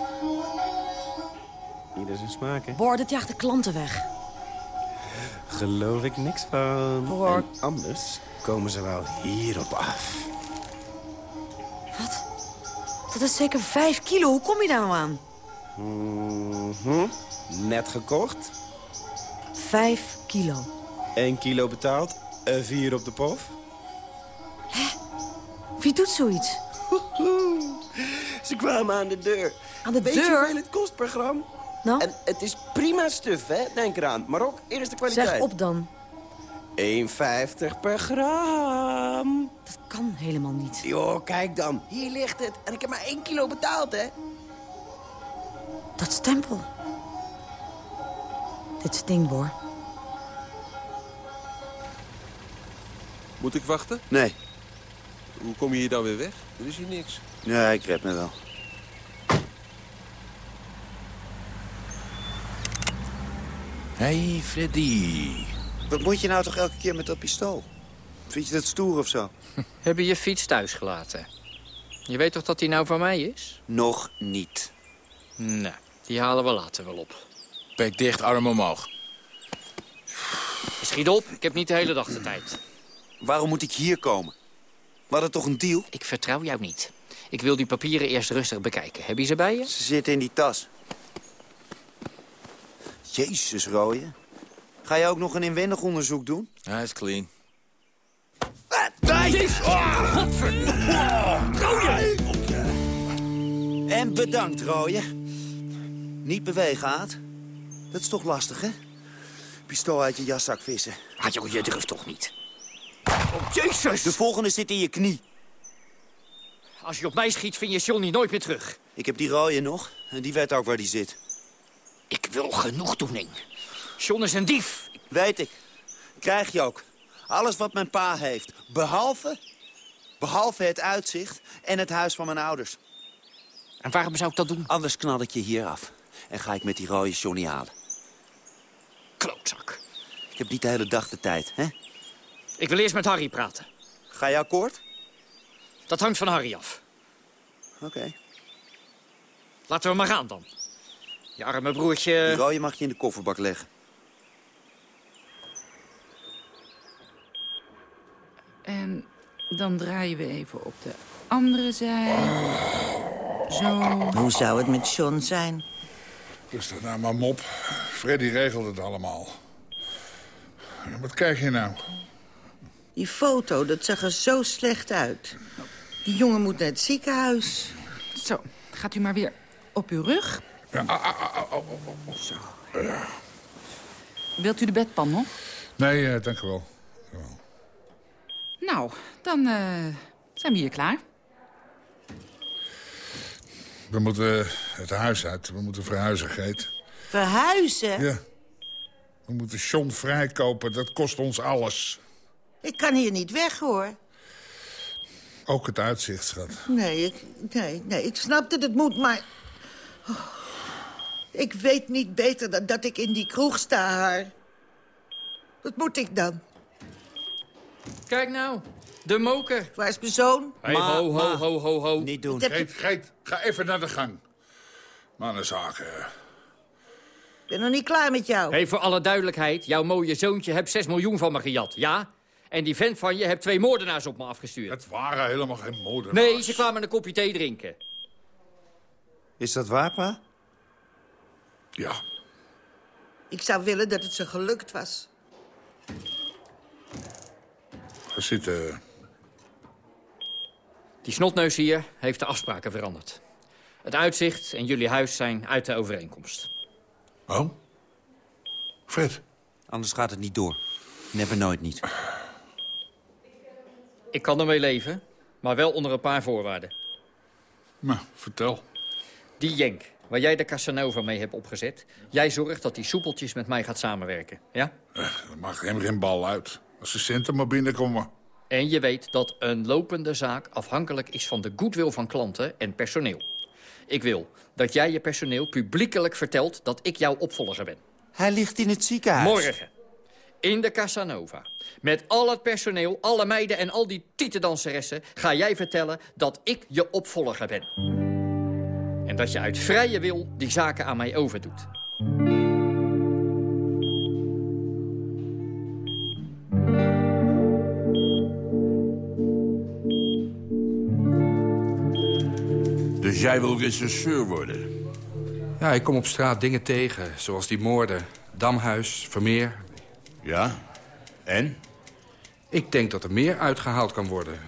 Ieder zijn smaak, hè? Boor, dat jaagt de klanten weg. Geloof ik niks van. Hoor. En anders komen ze wel hierop af. Wat? Dat is zeker vijf kilo. Hoe kom je daar nou aan? Mhm. Net gekocht. Vijf kilo. 1 kilo betaald. en vier op de pof. Wie doet zoiets? Ze kwamen aan de deur. Aan de Weet je deur? hoeveel het kost per gram? Nou? En het is prima stuf, hè? Denk eraan. Maar ook eerste kwaliteit. Zeg op dan. 1,50 per gram. Dat kan helemaal niet. Joh, kijk dan. Hier ligt het. En ik heb maar 1 kilo betaald, hè? Dat stempel. Dit stinkt, Boor. Moet ik wachten? Nee. Hoe kom je hier dan weer weg? Er is hier niks. Nee, ik red me wel. Hey, Freddy. Wat moet je nou toch elke keer met dat pistool? Vind je dat stoer of zo? Heb je je fiets thuis gelaten? Je weet toch dat die nou van mij is? Nog niet. Nou, die halen we later wel op. Bek dicht, arm omhoog. Schiet op, ik heb niet de hele dag de tijd. Waarom moet ik hier komen? We hadden toch een deal? Ik vertrouw jou niet. Ik wil die papieren eerst rustig bekijken. Heb je ze bij je? Ze zitten in die tas. Jezus, Rooie. Ga je ook nog een inwendig onderzoek doen? Hij is clean. Nee! En bedankt, Rooie. Niet bewegen, Haat. Dat is toch lastig, hè? Pistool uit je jaszak vissen. Ah, joh, je durft toch niet? Oh, Jezus! De volgende zit in je knie. Als je op mij schiet, vind je Johnny nooit meer terug. Ik heb die rooie nog. En die weet ook waar die zit. Ik wil genoegdoening. John is een dief. Weet ik. Krijg je ook. Alles wat mijn pa heeft. Behalve... Behalve het uitzicht en het huis van mijn ouders. En waarom zou ik dat doen? Anders knal ik je hier af. En ga ik met die rode Johnny halen. Klootzak. Ik heb niet de hele dag de tijd, hè? Ik wil eerst met Harry praten. Ga je akkoord? Dat hangt van Harry af. Oké. Laten we maar gaan dan. Je arme broertje... Die rode mag je in de kofferbak leggen. En dan draaien we even op de andere zij. Zo. Hoe zou het met John zijn? Rustig nou maar mop. Freddy regelt het allemaal. Wat kijk je nou? Die foto, dat zag er zo slecht uit. Die jongen moet naar het ziekenhuis. Zo, gaat u maar weer op uw rug. Ja, ah, ah, ah, ah. Zo. Ja. Wilt u de bedpan nog? Nee, eh, dank u wel. Nou, dan eh, zijn we hier klaar. We moeten het huis uit. We moeten verhuizen, Geet. Verhuizen? Ja. We moeten John vrijkopen. Dat kost ons alles. Ik kan hier niet weg, hoor. Ook het uitzicht, schat. Nee, ik, nee, nee, ik snap dat het moet, maar... Oh, ik weet niet beter dan dat ik in die kroeg sta, haar. Wat moet ik dan? Kijk nou, de moker. Waar is mijn zoon? Hey, ho, ho, ho, ho, ho. Niet doen. Geet, Geet, ga even naar de gang. Mannenzaken. Ik ben nog niet klaar met jou. Hey, voor alle duidelijkheid, jouw mooie zoontje hebt 6 miljoen van me gejat, ja? En die vent van je hebt twee moordenaars op me afgestuurd. Het waren helemaal geen moordenaars. Nee, ze kwamen een kopje thee drinken. Is dat waar, pa? Ja. Ik zou willen dat het ze gelukt was. We zitten... Die snotneus hier heeft de afspraken veranderd. Het uitzicht en jullie huis zijn uit de overeenkomst. Oh? Fred? Anders gaat het niet door. Never nooit niet. Ik kan ermee leven, maar wel onder een paar voorwaarden. Nou, vertel. Die Jenk, waar jij de Casanova mee hebt opgezet... jij zorgt dat die soepeltjes met mij gaat samenwerken, ja? Eh, Dat maakt hem geen bal uit. Als de centen maar binnenkomen. En je weet dat een lopende zaak afhankelijk is van de goodwill van klanten en personeel. Ik wil dat jij je personeel publiekelijk vertelt dat ik jouw opvolger ben. Hij ligt in het ziekenhuis. Morgen. In de Casanova. Met al het personeel, alle meiden en al die tietendanseressen... ga jij vertellen dat ik je opvolger ben. En dat je uit vrije wil die zaken aan mij overdoet. Dus jij wil rechercheur worden? Ja, ik kom op straat dingen tegen, zoals die moorden. Damhuis, Vermeer. Ja? En? Ik denk dat er meer uitgehaald kan worden.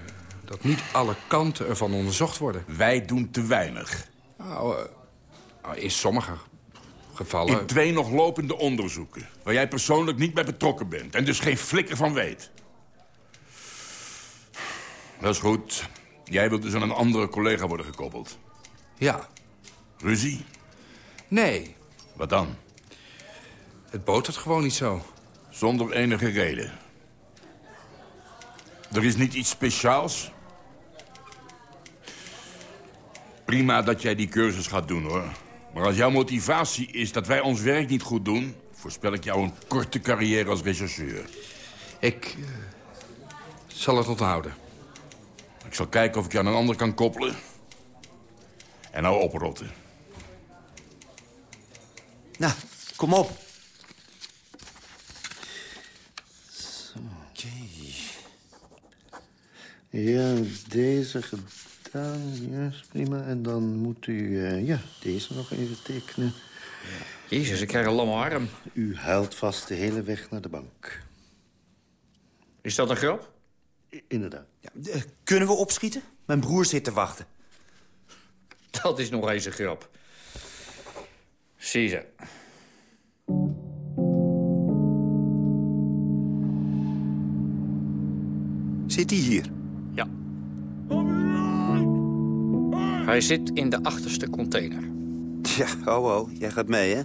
Dat niet alle kanten ervan onderzocht worden. Wij doen te weinig. Nou, eh, nou, in sommige gevallen... In twee nog lopende onderzoeken. Waar jij persoonlijk niet bij betrokken bent. En dus geen flikker van weet. Dat is goed. Jij wilt dus aan een andere collega worden gekoppeld. Ja. Ruzie? Nee. Wat dan? Het botert gewoon niet zo. Zonder enige reden. Er is niet iets speciaals? Prima dat jij die cursus gaat doen, hoor. Maar als jouw motivatie is dat wij ons werk niet goed doen... voorspel ik jou een korte carrière als rechercheur. Ik eh, zal het onthouden. Ik zal kijken of ik je aan een ander kan koppelen. En nou oprotten. Nou, kom op. Ja, deze gedaan. Ja, is prima. En dan moet u eh, ja, deze nog even tekenen. Jezus, ik krijg een lamme arm. U huilt vast de hele weg naar de bank. Is dat een grap? inderdaad. Ja, eh, kunnen we opschieten? Mijn broer zit te wachten. Dat is nog eens een grap. Zie ze. Zit hij hier? Hij zit in de achterste container. Ja, oh oh, jij gaat mee, hè?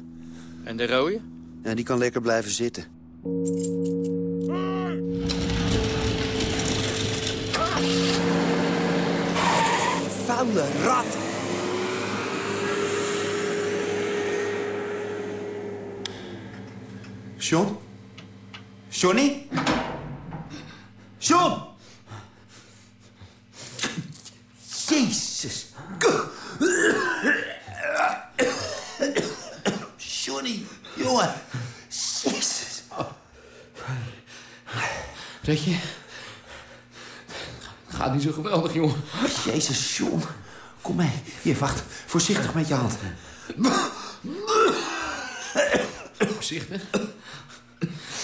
En de rode? Ja, die kan lekker blijven zitten. Vuile rat! John? Johnny? John! Jezus. Johnny, jongen. Jezus. Weet je? Het gaat niet zo geweldig, jongen. Jezus, John. Kom mee. Hier, wacht. Voorzichtig met je hand. Voorzichtig.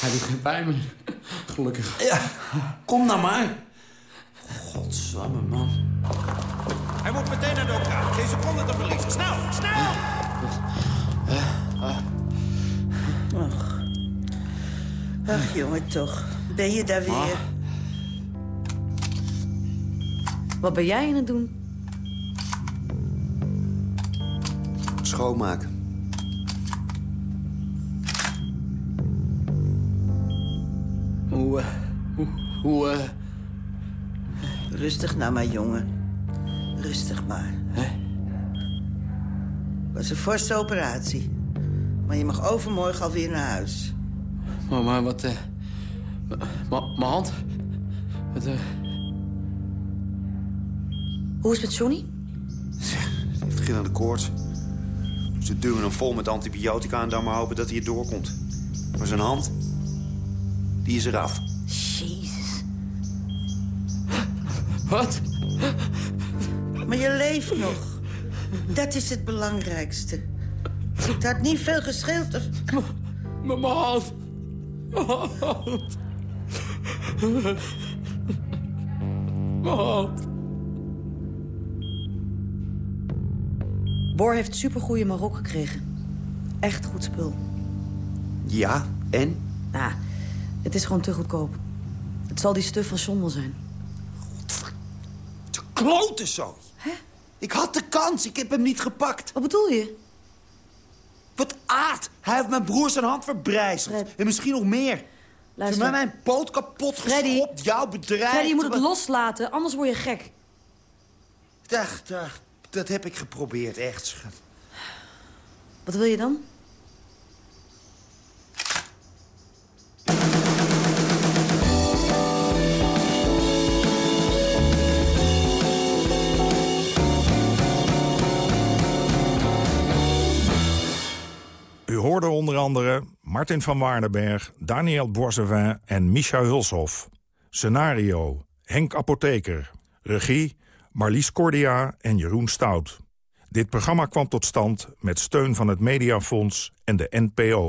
Hij doet geen pijn meer. Gelukkig. Ja, kom nou maar. Godsamme, man. Hij moet meteen naar de operatie. Geen seconde te verliezen. Snel, snel! Ach. Ach, jongen, toch. Ben je daar weer? Wat ben jij aan het doen? Schoonmaken. Hoe, eh, hoe, hoe, eh... Rustig nou, mijn jongen. Rustig maar. Hè? was een forse operatie. Maar je mag overmorgen alweer naar huis. Maar, maar wat, eh... Mijn hand? Wat, eh... Hoe is het met Johnny? Ze heeft gillende koorts. Ze duwen hem vol met antibiotica en dan maar hopen dat hij er doorkomt. Maar zijn hand, die is eraf. Jezus. Wat? Maar je leeft nog. Dat is het belangrijkste. Het had niet veel gescheeld. Of... Mijn hand. Mijn hand. Mijn hand. Bor heeft supergoeie Marok gekregen. Echt goed spul. Ja, en? Nou, het is gewoon te goedkoop. Het zal die stuf van John wel zijn. Klote zo. Ik had de kans, ik heb hem niet gepakt. Wat bedoel je? Wat aard! Hij heeft mijn broer zijn hand verbrijzeld. En misschien nog meer. Ze Luister. hebben mijn poot kapot Freddy. geschopt, jouw bedrijf. Freddy, je moet het loslaten, anders word je gek. Dag, dag. Dat heb ik geprobeerd, echt, schat. Wat wil je dan? U hoorde onder andere Martin van Waardenberg, Daniel Boisevin en Micha Hulshoff. Scenario, Henk Apotheker. Regie, Marlies Cordia en Jeroen Stout. Dit programma kwam tot stand met steun van het Mediafonds en de NPO.